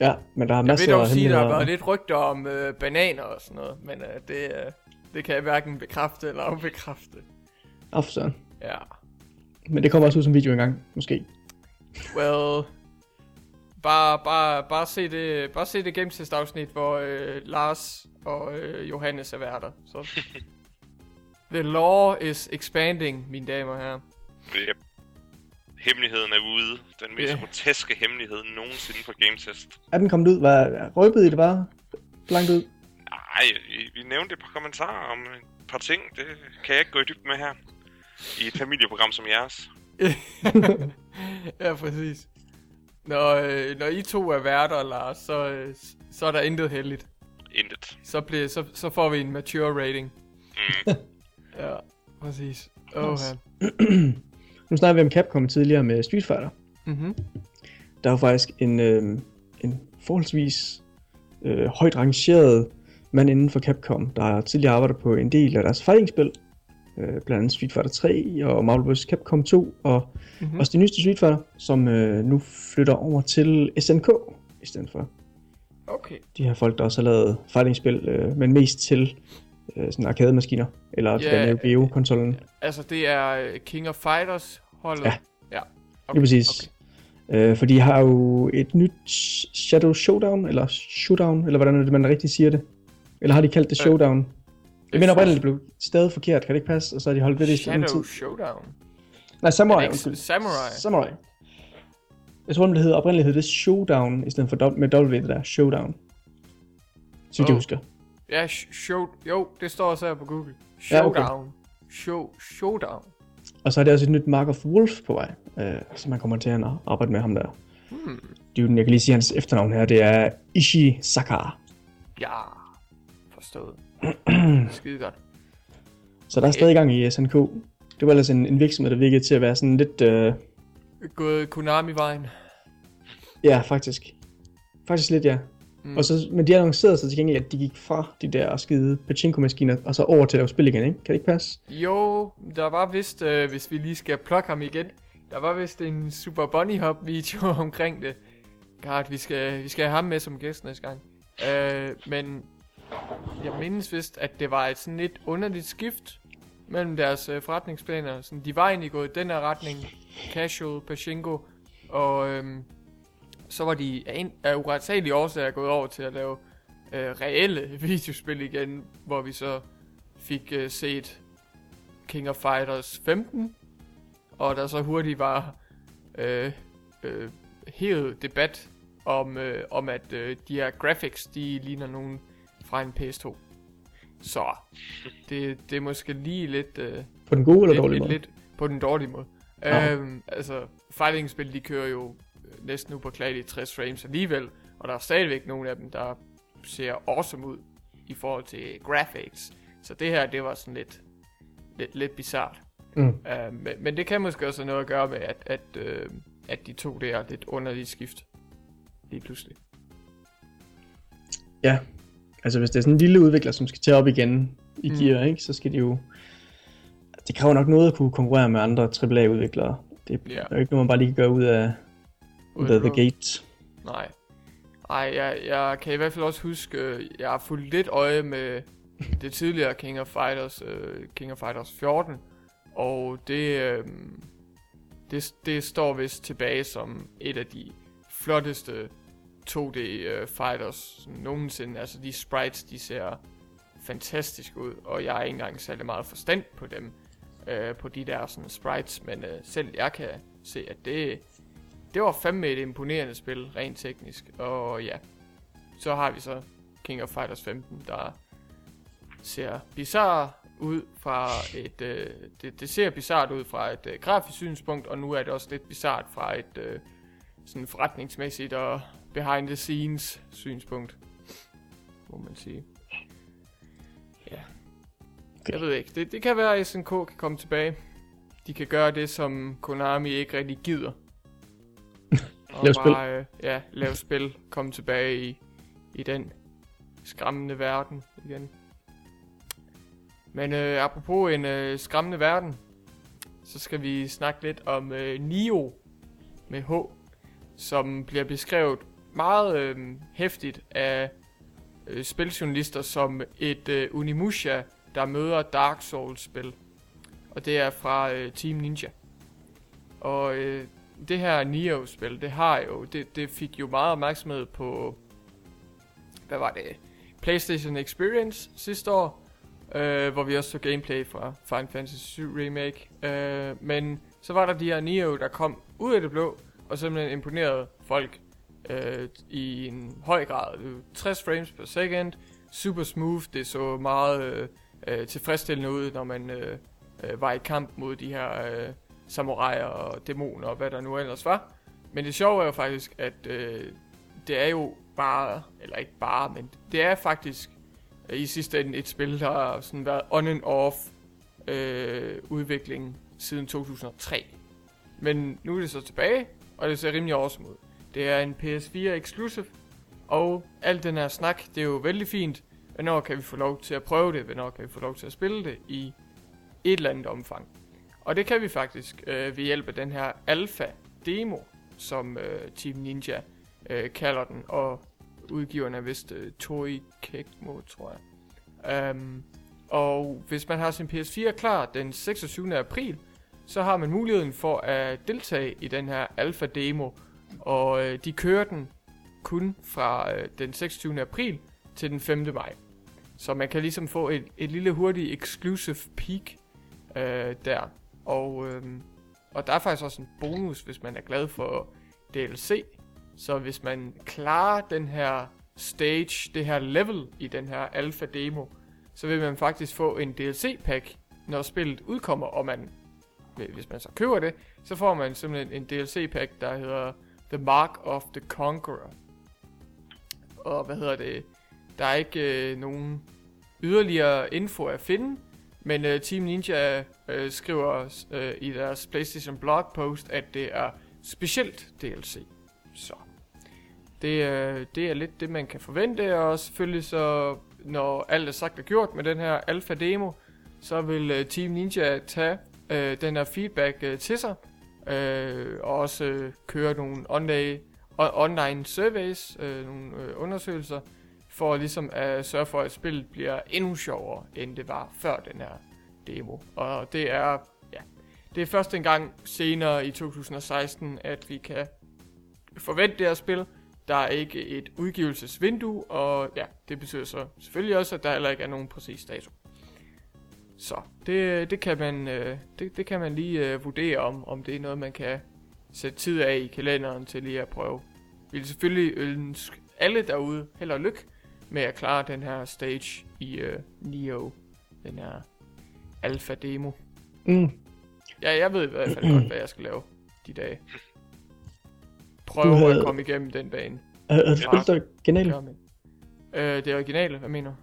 Ja, men der er Jeg masser vil dog af sige, der har været lidt rygter om øh, bananer og sådan noget, men øh, det, øh, det kan jeg hverken bekræfte eller afbekræfte. For søren. Ja, Men det kommer også ud som video engang, måske. well... Bare, bare, bare se det, bare se det gennemtest afsnit, hvor øh, Lars og øh, Johannes er værter. Så. The law is expanding, mine damer og herrer. Yep. Hemmeligheden er ude. Den mest Ja. groteske hemmelighed nogensinde på GameTest. Er den kommet ud? Var røbet i det bare? Langt ud? Ej, vi, vi nævnte et par kommentarer om et par ting. Det kan jeg ikke gå i dybden med her. I et familieprogram som jeres. ja, præcis. Når, øh, når I to er værter, Lars, så, øh, så er der intet heldigt. Intet. Så, bliver, så, så får vi en mature rating. Mm. Ja, præcis. Åh, oh, Nu snakker vi om Capcom tidligere med Street Fighter. mm-hmm. Der er jo faktisk en, øh, en forholdsvis øh, højt rangeret mand inden for Capcom, der har tidligere arbejdet på en del af deres fighting-spil. Øh, blandt andet Street Fighter 3 og Marvel vs. Capcom 2 og Mhm. mm-hmm. også de nyeste Street Fighter, som øh, nu flytter over til SNK i stedet for. Okay. De her folk, der også har lavet fighting-spil, øh, men mest til øh, sådan arcade-maskiner, eller Ja, Neo Geo-konsollen. Altså, det er øh, King of Fighters holdet? Ja. Ja. Okay. Lige præcis. Okay. Øh, for de har jo et nyt Shadow Showdown, eller Showdown, eller hvordan er det, man rigtig siger det? Eller har de kaldt det Showdown? Jeg mener oprindeligt, blev stadig forkert, kan det ikke passe? Og så har de holdt ved det i Shadow tid. Showdown. Nej, Samurai, ikke. Samurai? Samurai. Jeg tror, det hed oprindeligt hed det Showdown, i stedet for med W det der, Showdown. Så oh. jeg husker. Ja, sh- show... Jo, det står også her på Google. Ja, okay. Showdown. Show... Showdown. Og så er det også et nyt Mark of Wolf på vej, øh, så man kommer til at arbejde med ham der. Hmm. Dude, jeg kan lige sige hans efternavn her, det er Ishi Sakara. Ja. Forstået. Skide godt. Så der er Okay. stadig gang i SNK. Det var ellers en, en virksomhed, der virkede til at være sådan lidt... Øh, Gået Konami-vejen. ja, faktisk. Faktisk lidt, ja. Mm. Og så, men de annoncerede så til gengæld, at de gik fra de der skide pachinko-maskiner, og så over til at lave spil igen, ikke? Kan det ikke passe? Jo, der var vist, øh, hvis vi lige skal plukke ham igen, der var vist en Super Bunny Hop video omkring det. God, vi skal, vi skal have ham med som gæst næste gang. Øh, men jeg mindes vist, at det var et sådan lidt underligt skift mellem deres øh, forretningsplaner. Sådan, de var egentlig gået i den her retning, casual, pachinko, og øhm, så var de af, en, af uretsagelige årsager gået over til at lave øh, reelle videospil igen, hvor vi så fik øh, set King of Fighters 15, og der så hurtigt var øh, øh, helt debat om, øh, om at øh, de her graphics, de ligner nogen fra en PS2. Så det, det er måske lige lidt... Øh, på den gode eller dårlige måde? Lidt på den dårlige måde. Ja. Øhm, altså, fighting-spil, de kører jo næsten upåklageligt 60 frames alligevel, og der er stadigvæk nogle af dem, der ser awesome ud i forhold til graphics. Så det her, det var sådan lidt, lidt, lidt bizart. Mm. Uh, men, men det kan måske også have noget at gøre med, at, at, uh, at de to der er lidt underligt skift. Lige pludselig. Ja, altså hvis det er sådan en lille udvikler, som skal tage op igen i mm. gear, ikke, så skal de jo... Det kræver nok noget at kunne konkurrere med andre AAA-udviklere. Det er yeah. jo ikke noget, man bare lige kan gøre ud af, ud af The Gate. Nej. Ej, jeg, jeg kan i hvert fald også huske, øh, jeg har fulgt lidt øje med det tidligere King of Fighters, uh, King of Fighters 14, og det, uh, det, det står vist tilbage som et af de flotteste 2D øh, fighters nogensinde. Altså de sprites, de ser fantastisk ud, og jeg er ikke engang særlig meget forstand på dem, øh, på de der sådan, sprites, men øh, selv jeg kan se, at det, det var fandme et imponerende spil, rent teknisk. Og ja, så har vi så King of Fighters 15, der ser bizarre ud fra et... Øh, det, det ser bizart ud fra et øh, grafisk synspunkt, og nu er det også lidt bizart fra et øh, sådan forretningsmæssigt og behind the scenes synspunkt, må man sige. Ja. Jeg ved ikke. Det, det kan være, at SNK kan komme tilbage. De kan gøre det, som Konami ikke rigtig gider. Og lave spil. Bare, øh, ja, lave spil. Komme tilbage i, i den skræmmende verden igen. Men øh, apropos en øh, skræmmende verden, så skal vi snakke lidt om øh, Nio med H, som bliver beskrevet meget øh, hæftigt af øh, spiljournalister som et øh, Unimusha, der møder Dark Souls-spil. Og det er fra øh, Team Ninja. Og øh, det her Neo-spil, det har jo, det, det fik jo meget opmærksomhed på, hvad var det, PlayStation Experience sidste år, øh, hvor vi også så gameplay fra Final Fantasy 7 Remake. Øh, men så var der de her Neo, der kom ud af det blå, og simpelthen imponerede folk øh, i en høj grad. 60 frames per second, super smooth, det så meget øh, øh tilfredsstillende ud, når man øh, øh, var i kamp mod de her øh, samuraier og dæmoner og hvad der nu ellers var. Men det sjove er jo faktisk, at øh, det er jo bare, eller ikke bare, men det er faktisk øh, i sidste ende et spil, der har sådan været on and off øh, udviklingen siden 2003. Men nu er det så tilbage, og det ser rimelig awesome ud. Det er en PS4 exclusive, og alt den her snak, det er jo vældig fint. Hvornår kan vi få lov til at prøve det? Hvornår kan vi få lov til at spille det i et eller andet omfang? Og det kan vi faktisk øh, ved hjælp af den her alfa demo, som øh, Team Ninja øh, kalder den, og udgiveren er vist øh, Toei Kekmo, tror jeg. Um, og hvis man har sin PS4 klar den 26. april, så har man muligheden for at deltage i den her alfa demo, og øh, de kører den kun fra øh, den 26. april til den 5. maj. Så man kan ligesom få et, et lille hurtigt exclusive peak øh, der. Og, øh, og der er faktisk også en bonus, hvis man er glad for DLC. Så hvis man klarer den her stage, det her level i den her alpha demo, så vil man faktisk få en DLC-pack, når spillet udkommer, og man, hvis man så køber det, så får man simpelthen en DLC-pack, der hedder The Mark of the Conqueror. Og hvad hedder det? Der er ikke øh, nogen yderligere info at finde, men øh, Team Ninja øh, skriver øh, i deres PlayStation blog post, at det er specielt DLC. Så det, øh, det er lidt det, man kan forvente, og selvfølgelig så, når alt er sagt og gjort med den her alfa-demo, så vil øh, Team Ninja tage øh, den her feedback øh, til sig, øh, og også øh, køre nogle online, online surveys, øh, nogle øh, undersøgelser, for ligesom at sørge for, at spillet bliver endnu sjovere, end det var før den her demo. Og det er, ja, det er først en gang senere i 2016, at vi kan forvente det her spil. Der er ikke et udgivelsesvindue, og ja, det betyder så selvfølgelig også, at der heller ikke er nogen præcis dato. Så det, det, kan man, øh, det, det kan man lige uh, vurdere om, om det er noget, man kan sætte tid af i kalenderen til lige at prøve. Vi vil selvfølgelig ønske alle derude held og lykke med at klare den her stage i uh, Neo, den her alfa demo. Mm. Ja, jeg ved i hvert fald godt, hvad jeg skal lave de dage. Prøve havde... at komme igennem den bane. Har du spillet det originale? Øh, det originale, hvad mener du?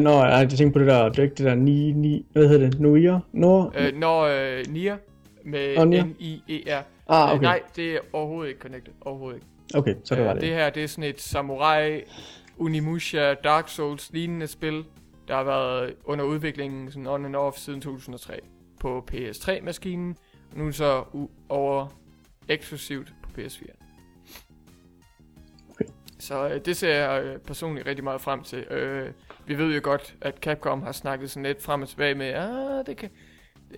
Nå, jeg har tænkt på det der, det er ikke det der ni, ni, hvad hedder det, Noir? Nor? Øh, Nor, øh, Nier, med N-I-E-R. Ah, okay. Øh, nej, det er overhovedet ikke connected, overhovedet ikke. Okay, så det var øh, det. Det her, det er sådan et samurai, Unimusha, Dark Souls lignende spil, der har været under udviklingen sådan on and off siden 2003 på PS3-maskinen, og nu så over eksklusivt på PS4. Så øh, det ser jeg øh, personligt rigtig meget frem til. Øh, vi ved jo godt, at Capcom har snakket sådan lidt frem og tilbage med, ah, det kan,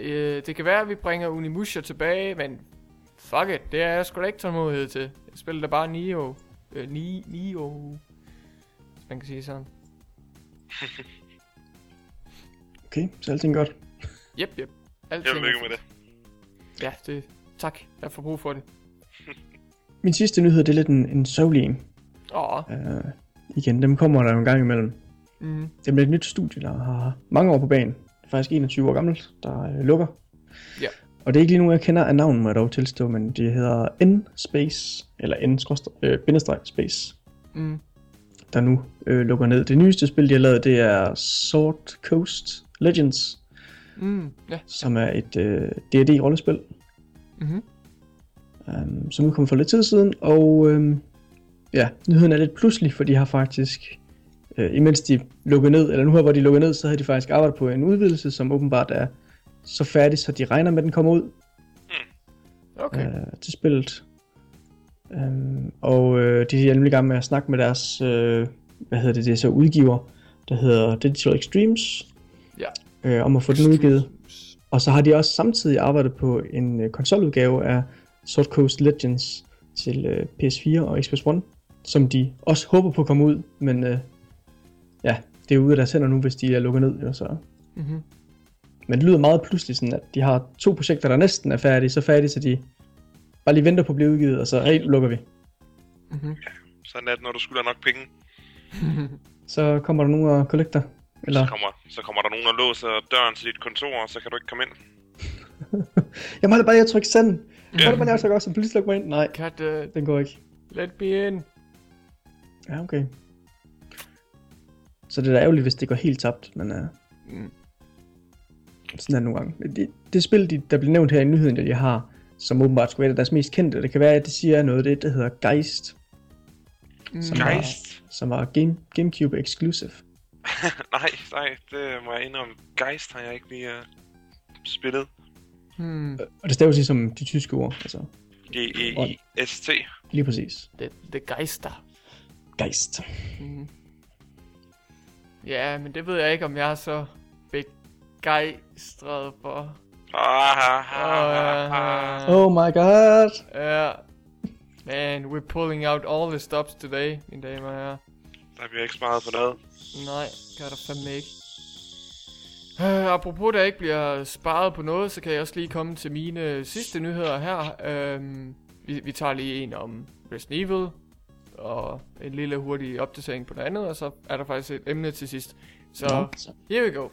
øh, det kan være, at vi bringer Unimusha tilbage, men fuck it, det er jeg sgu da ikke tålmodighed til. Jeg spiller da bare Nio. Øh, Ni, Nio. Hvis man kan sige sådan. okay, så alting godt. Yep, yep. Alting Held lykke med det. Ja, det, tak. Jeg får brug for det. Min sidste nyhed, det er lidt en, en sørgelig en. Åh. Uh, igen, dem kommer der en gang imellem. Mm. Det er et nyt studie, der har mange år på banen. Det er faktisk 21 år gammelt, der øh, lukker. Ja. Og det er ikke lige nogen, jeg kender af navn, må jeg dog tilstå, men det hedder N-Space, eller N-Space, mm. der nu øh, lukker ned. Det nyeste spil, de har lavet, det er Sword Coast Legends, mm. ja. som er et øh, D&D-rollespil, mm-hmm. um, som udkom for lidt tid siden, og øh, ja, nyheden er lidt pludselig, for de har faktisk øh, imens de lukkede ned, eller nu her hvor de lukkede ned, så havde de faktisk arbejdet på en udvidelse, som åbenbart er så færdig, så de regner med, at den kommer ud okay. øh, til spillet. Um, og øh, de er nemlig i gang med at snakke med deres, øh, hvad hedder det, det er så udgiver, der hedder Digital Extremes, ja. øh, om at få den udgivet. Og så har de også samtidig arbejdet på en øh, konsoludgave af Sword Coast Legends til øh, PS4 og Xbox One, som de også håber på at komme ud, men øh, ja, det er ude af deres hænder nu, hvis de er lukket ned. Jo, så. Mm-hmm. Men det lyder meget pludselig sådan, at de har to projekter, der næsten er færdige, så færdige, så de bare lige venter på at blive udgivet, og så hey, lukker vi. Mm-hmm. Ja, sådan er det, når du skulle have nok penge. så kommer der nogen og kollekter. Eller? Så, kommer, så kommer der nogen og låser døren til dit kontor, og så kan du ikke komme ind. jeg må bare lige trykke send. Jeg må bare lige trykke også, så please luk mig ind. Nej, Cut, uh, den går ikke. Let me in. Ja, okay. Så det er da ærgerligt, hvis det går helt tabt, men uh, mm. sådan er det nogle gange. Det, det spil, de, der bliver nævnt her i nyheden, de har, som åbenbart skulle være deres mest kendte, det kan være, at det siger noget, det der hedder Geist. Mm. Som Geist? Var, som var Game, Gamecube exclusive. nej, nej, det må jeg indrømme. Geist har jeg ikke lige uh, spillet. Hmm. Og det staves som de tyske ord, altså. G-E-I-S-T. Lige præcis. Det, det geister. Geist. Mm. Ja, men det ved jeg ikke, om jeg er så begejstret for. oh my god. Ja. Man, we're pulling out all the stops today, mine damer og herrer. Der bliver ikke sparet på noget. Nej, gør der fandme ikke. Uh, apropos der ikke bliver sparet på noget, så kan jeg også lige komme til mine sidste nyheder her. Uh, vi, vi tager lige en om Resident Evil, og en lille hurtig opdatering på noget andet, og så er der faktisk et emne til sidst. Så, here we go.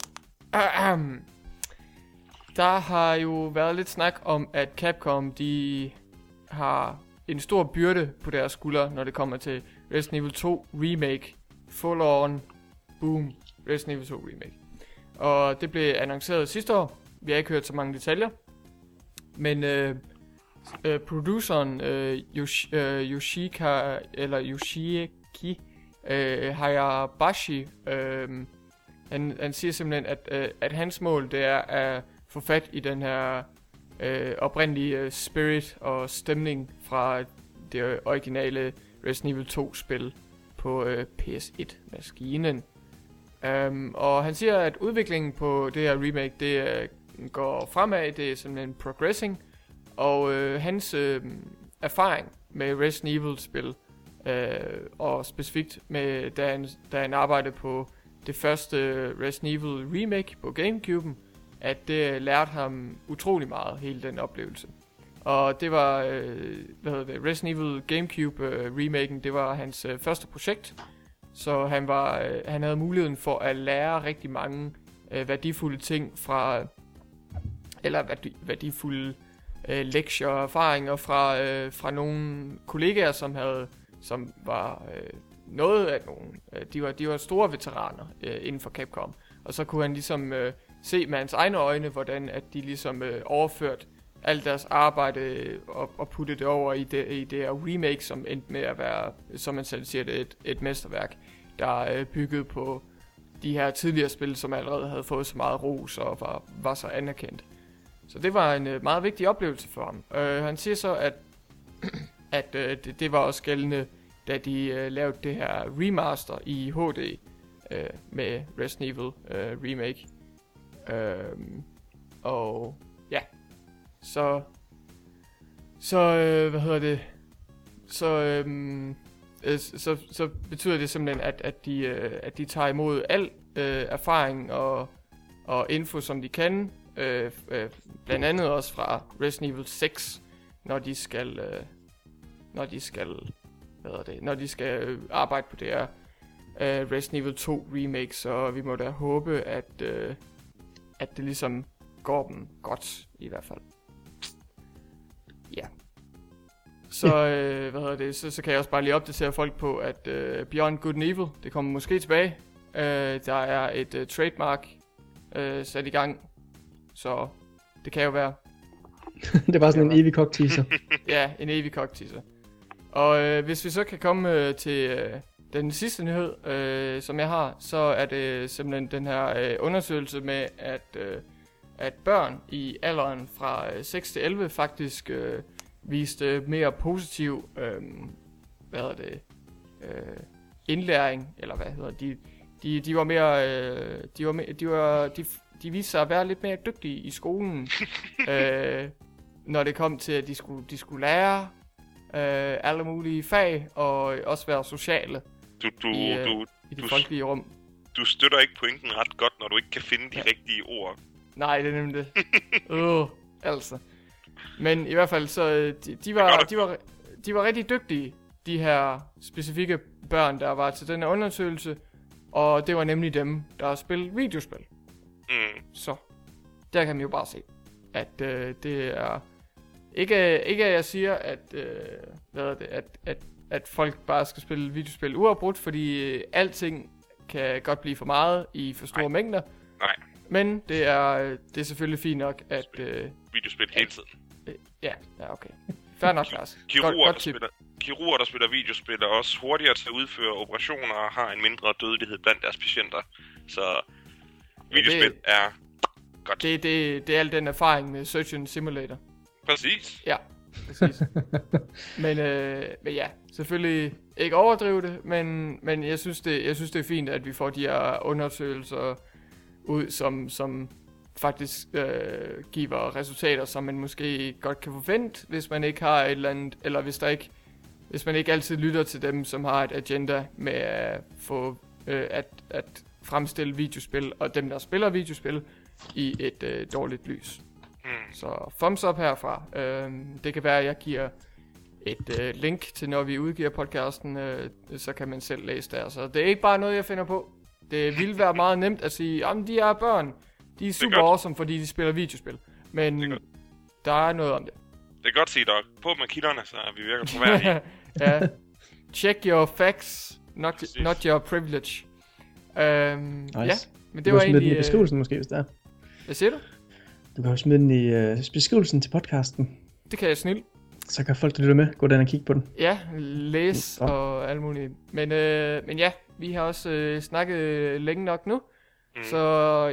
Der har jo været lidt snak om, at Capcom, de har en stor byrde på deres skuldre, når det kommer til Resident Evil 2 Remake. Full on, boom, Resident Evil 2 Remake. Og det blev annonceret sidste år. Vi har ikke hørt så mange detaljer. Men øh, øh, produceren øh, Yosh, øh, Yoshika, eller Yoshiki øh, Hayabashi, øh, han, han siger simpelthen, at, øh, at hans mål det er at få fat i den her øh, oprindelige øh, spirit og stemning fra det originale Resident Evil 2-spil på øh, PS1-maskinen. Um, øhm, og han siger, at udviklingen på det her remake, det øh, går fremad, det er simpelthen progressing, og øh, hans øh, erfaring med Resident Evil-spil, øh, og specifikt med, da han, da han arbejdede på det første øh, Resident Evil remake på Gamecube'en, at det øh, lærte ham utrolig meget, hele den oplevelse. Og det var, øh, hvad hedder det, Resident Evil Gamecube øh, remaken, det var hans øh, første projekt. Så han var, øh, han havde muligheden for at lære rigtig mange øh, værdifulde ting fra, eller værdi, værdifulde øh, lektier og erfaringer fra, øh, fra nogle kollegaer, som havde, som var øh, noget af nogle, øh, de, var, de var store veteraner øh, inden for Capcom. Og så kunne han ligesom øh, se med hans egne øjne, hvordan at de ligesom øh, overført alt deres arbejde øh, og, og putte det over i det, i det her remake, som endte med at være, som man selv siger det, et, et mesterværk, der øh, bygget på de her tidligere spil, som allerede havde fået så meget ros og var, var så anerkendt. Så det var en øh, meget vigtig oplevelse for ham. Øh, han siger så, at, at øh, det, det var også gældende, da de øh, lavede det her remaster i HD øh, med Resident Evil øh, Remake. Øh, og ja, så, så øh, hvad hedder det, så, øhm, øh, så, så betyder det simpelthen, at, at, de, øh, at de tager imod al øh, erfaring og, og info, som de kan, øh, øh, blandt andet også fra Resident Evil 6, når de skal, øh, når de skal, hvad er det, når de skal øh, arbejde på det her øh, Resident Evil 2 remake, så vi må da håbe, at, øh, at det ligesom går dem godt, i hvert fald. Ja. Så, øh, hvad hedder det, så, så kan jeg også bare lige opdatere folk på, at øh, Beyond Good and Evil, det kommer måske tilbage. Øh, der er et øh, trademark øh, sat i gang, så det kan jo være. det er bare sådan en evig kok teaser. ja, en evig kok teaser. Og øh, hvis vi så kan komme øh, til øh, den sidste nyhed, øh, som jeg har, så er det simpelthen den her øh, undersøgelse med, at, øh, at børn i alderen fra øh, 6 til 11 faktisk øh, viste mere positiv, øh, hvad hedder det, øh, indlæring, eller hvad hedder de, de, de var mere, øh, de var, mere, de var, de, de viste sig at være lidt mere dygtige i skolen, øh, når det kom til, at de skulle, de skulle lære øh, alle mulige fag, og også være sociale Du, du, i, øh, du, i det du- folkelige rum. du støtter ikke pointen ret godt, når du ikke kan finde de Ja. rigtige ord. Nej, det er nemlig det. Øh, altså. Men i hvert fald, så øh, de, de, var, de, var, de var rigtig dygtige, de her specifikke børn, der var til den her undersøgelse. Og det var nemlig dem, der spillede videospil. Mm. Så der kan man jo bare se, at øh, det er... Ikke, ikke at jeg siger, at, øh, hvad er det, at, at, at folk bare skal spille videospil uafbrudt, fordi øh, alting kan godt blive for meget i for store Nej. mængder. Nej. Men det er, øh, det er selvfølgelig fint nok, at... Øh, Videospil hele tiden. øh, ja, ja, okay. Fair nok, Lars. Kirurger, Godt, godt der spiller, kirurger, der spiller videospil, er også hurtigere til at udføre operationer og har en mindre dødelighed blandt deres patienter. Så videospil det- er godt. Det, det, det er al den erfaring med Surgeon Simulator. Præcis. Ja, præcis. men, øh, men ja, selvfølgelig ikke overdrive det, men, men jeg, synes det, jeg synes det er fint, at vi får de her undersøgelser ud, som, som faktisk øh, giver resultater, som man måske godt kan forvente, hvis man ikke har et eller andet, eller hvis der ikke, hvis man ikke altid lytter til dem, som har et agenda med at få, øh, at, at fremstille videospil, og dem, der spiller videospil, i et øh, dårligt lys. Mm. Så thumbs up herfra. Øhm, det kan være, at jeg giver et øh, link til, når vi udgiver podcasten, øh, så kan man selv læse der. Så det er ikke bare noget, jeg finder på. Det vil være meget nemt at sige, at de er børn. De er super godt. awesome, fordi de spiller videospil. Men Det er der er noget om det. Det er godt sige, Doc. På med kilderne, så vi virker troværdige. ja. Check your facts, not, Præcis. not your privilege. Øhm, nice. Ja, men det du var smide den egentlig... i Øh, beskrivelsen måske, hvis det er. hvad siger du? Du kan jo smide den i øh, beskrivelsen til podcasten. Det kan jeg snil. Så kan folk, der lytter med, gå den og kigge på den. Ja, læs Ja. og alt muligt. Men, øh, men ja, vi har også øh, snakket længe nok nu. Mm. Så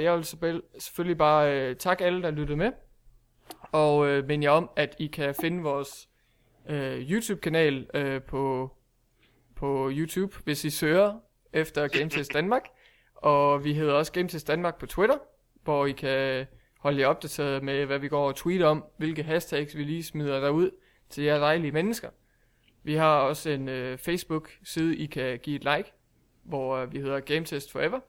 jeg vil selvfølgelig- selvfølgelig bare øh, takke alle, der lyttede med. Og øh, minde jer om, at I kan finde vores øh, YouTube-kanal øh, på, på YouTube, hvis I søger efter GameTest Danmark. Og vi hedder også GameTest Danmark på Twitter, hvor I kan holde jer opdateret med, hvad vi går og tweeter om, hvilke hashtags vi lige smider derud til jer dejlige mennesker. Vi har også en øh, Facebook-side, I kan give et like, hvor øh, vi hedder GameTest Forever.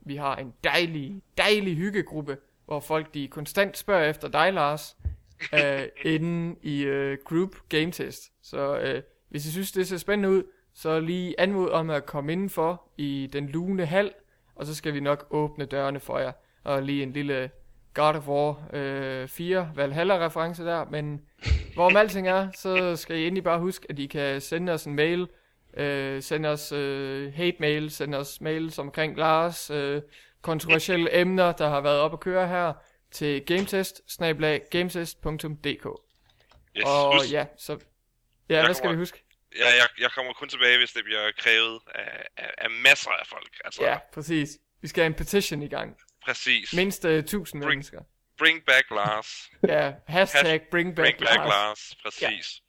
Vi har en dejlig, dejlig hyggegruppe, hvor folk de konstant spørger efter dig, Lars, øh, inde i øh, Group Game Test. Så øh, hvis I synes, det ser spændende ud, så lige anmod om at komme indenfor i den lune hal, og så skal vi nok åbne dørene for jer. Og lige en lille God of War øh, 4 Valhalla-reference der, men hvorom alting er, så skal I endelig bare huske, at I kan sende os en mail, øh, sende os øh, hate-mail, sende os mails omkring Lars, øh, kontroversielle emner, der har været op at køre her, til gametest, gametest.dk. Yes, Og husk, ja, så... Ja, hvad skal vi huske? Ja, jeg, jeg kommer kun tilbage, hvis det bliver krævet af, af, af masser af folk. Altså, Ja, præcis. Vi skal have en petition i gang. præcis. Mindst uh, 1000 Bring- mennesker. Bring back Lars. Ja, hashtag bring back, Bring back Lars. Lars. Præcis.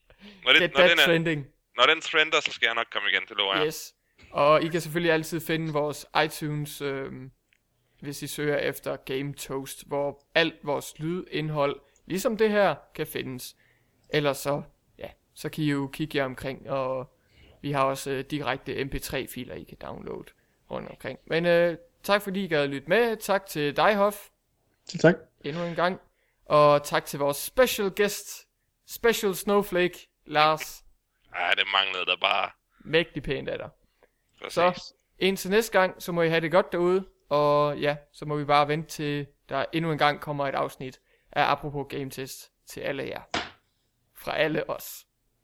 Når, det, Get når, den er, trending. når den trender, så skal jeg nok komme igen, det lover jeg. Yes. Og I kan selvfølgelig altid finde vores iTunes, øh, hvis I søger efter Game Toast, hvor alt vores lydindhold, ligesom det her, kan findes. Ellers så, ja, så kan I jo kigge jer omkring, og vi har også øh, direkte MP3-filer, I kan downloade rundt omkring. Men øh, tak fordi I gad at lytte med. Tak til dig, Hoff, Så tak. endnu en gang. Og tak til vores special guest, Special Snowflake, Lars. Ej, det manglede der bare. Mægtig pænt af dig. Præcis. Så indtil næste gang, så må I have det godt derude. Og ja, så må vi bare vente til, der endnu en gang kommer et afsnit af Apropos Game Test til alle jer. Fra alle os.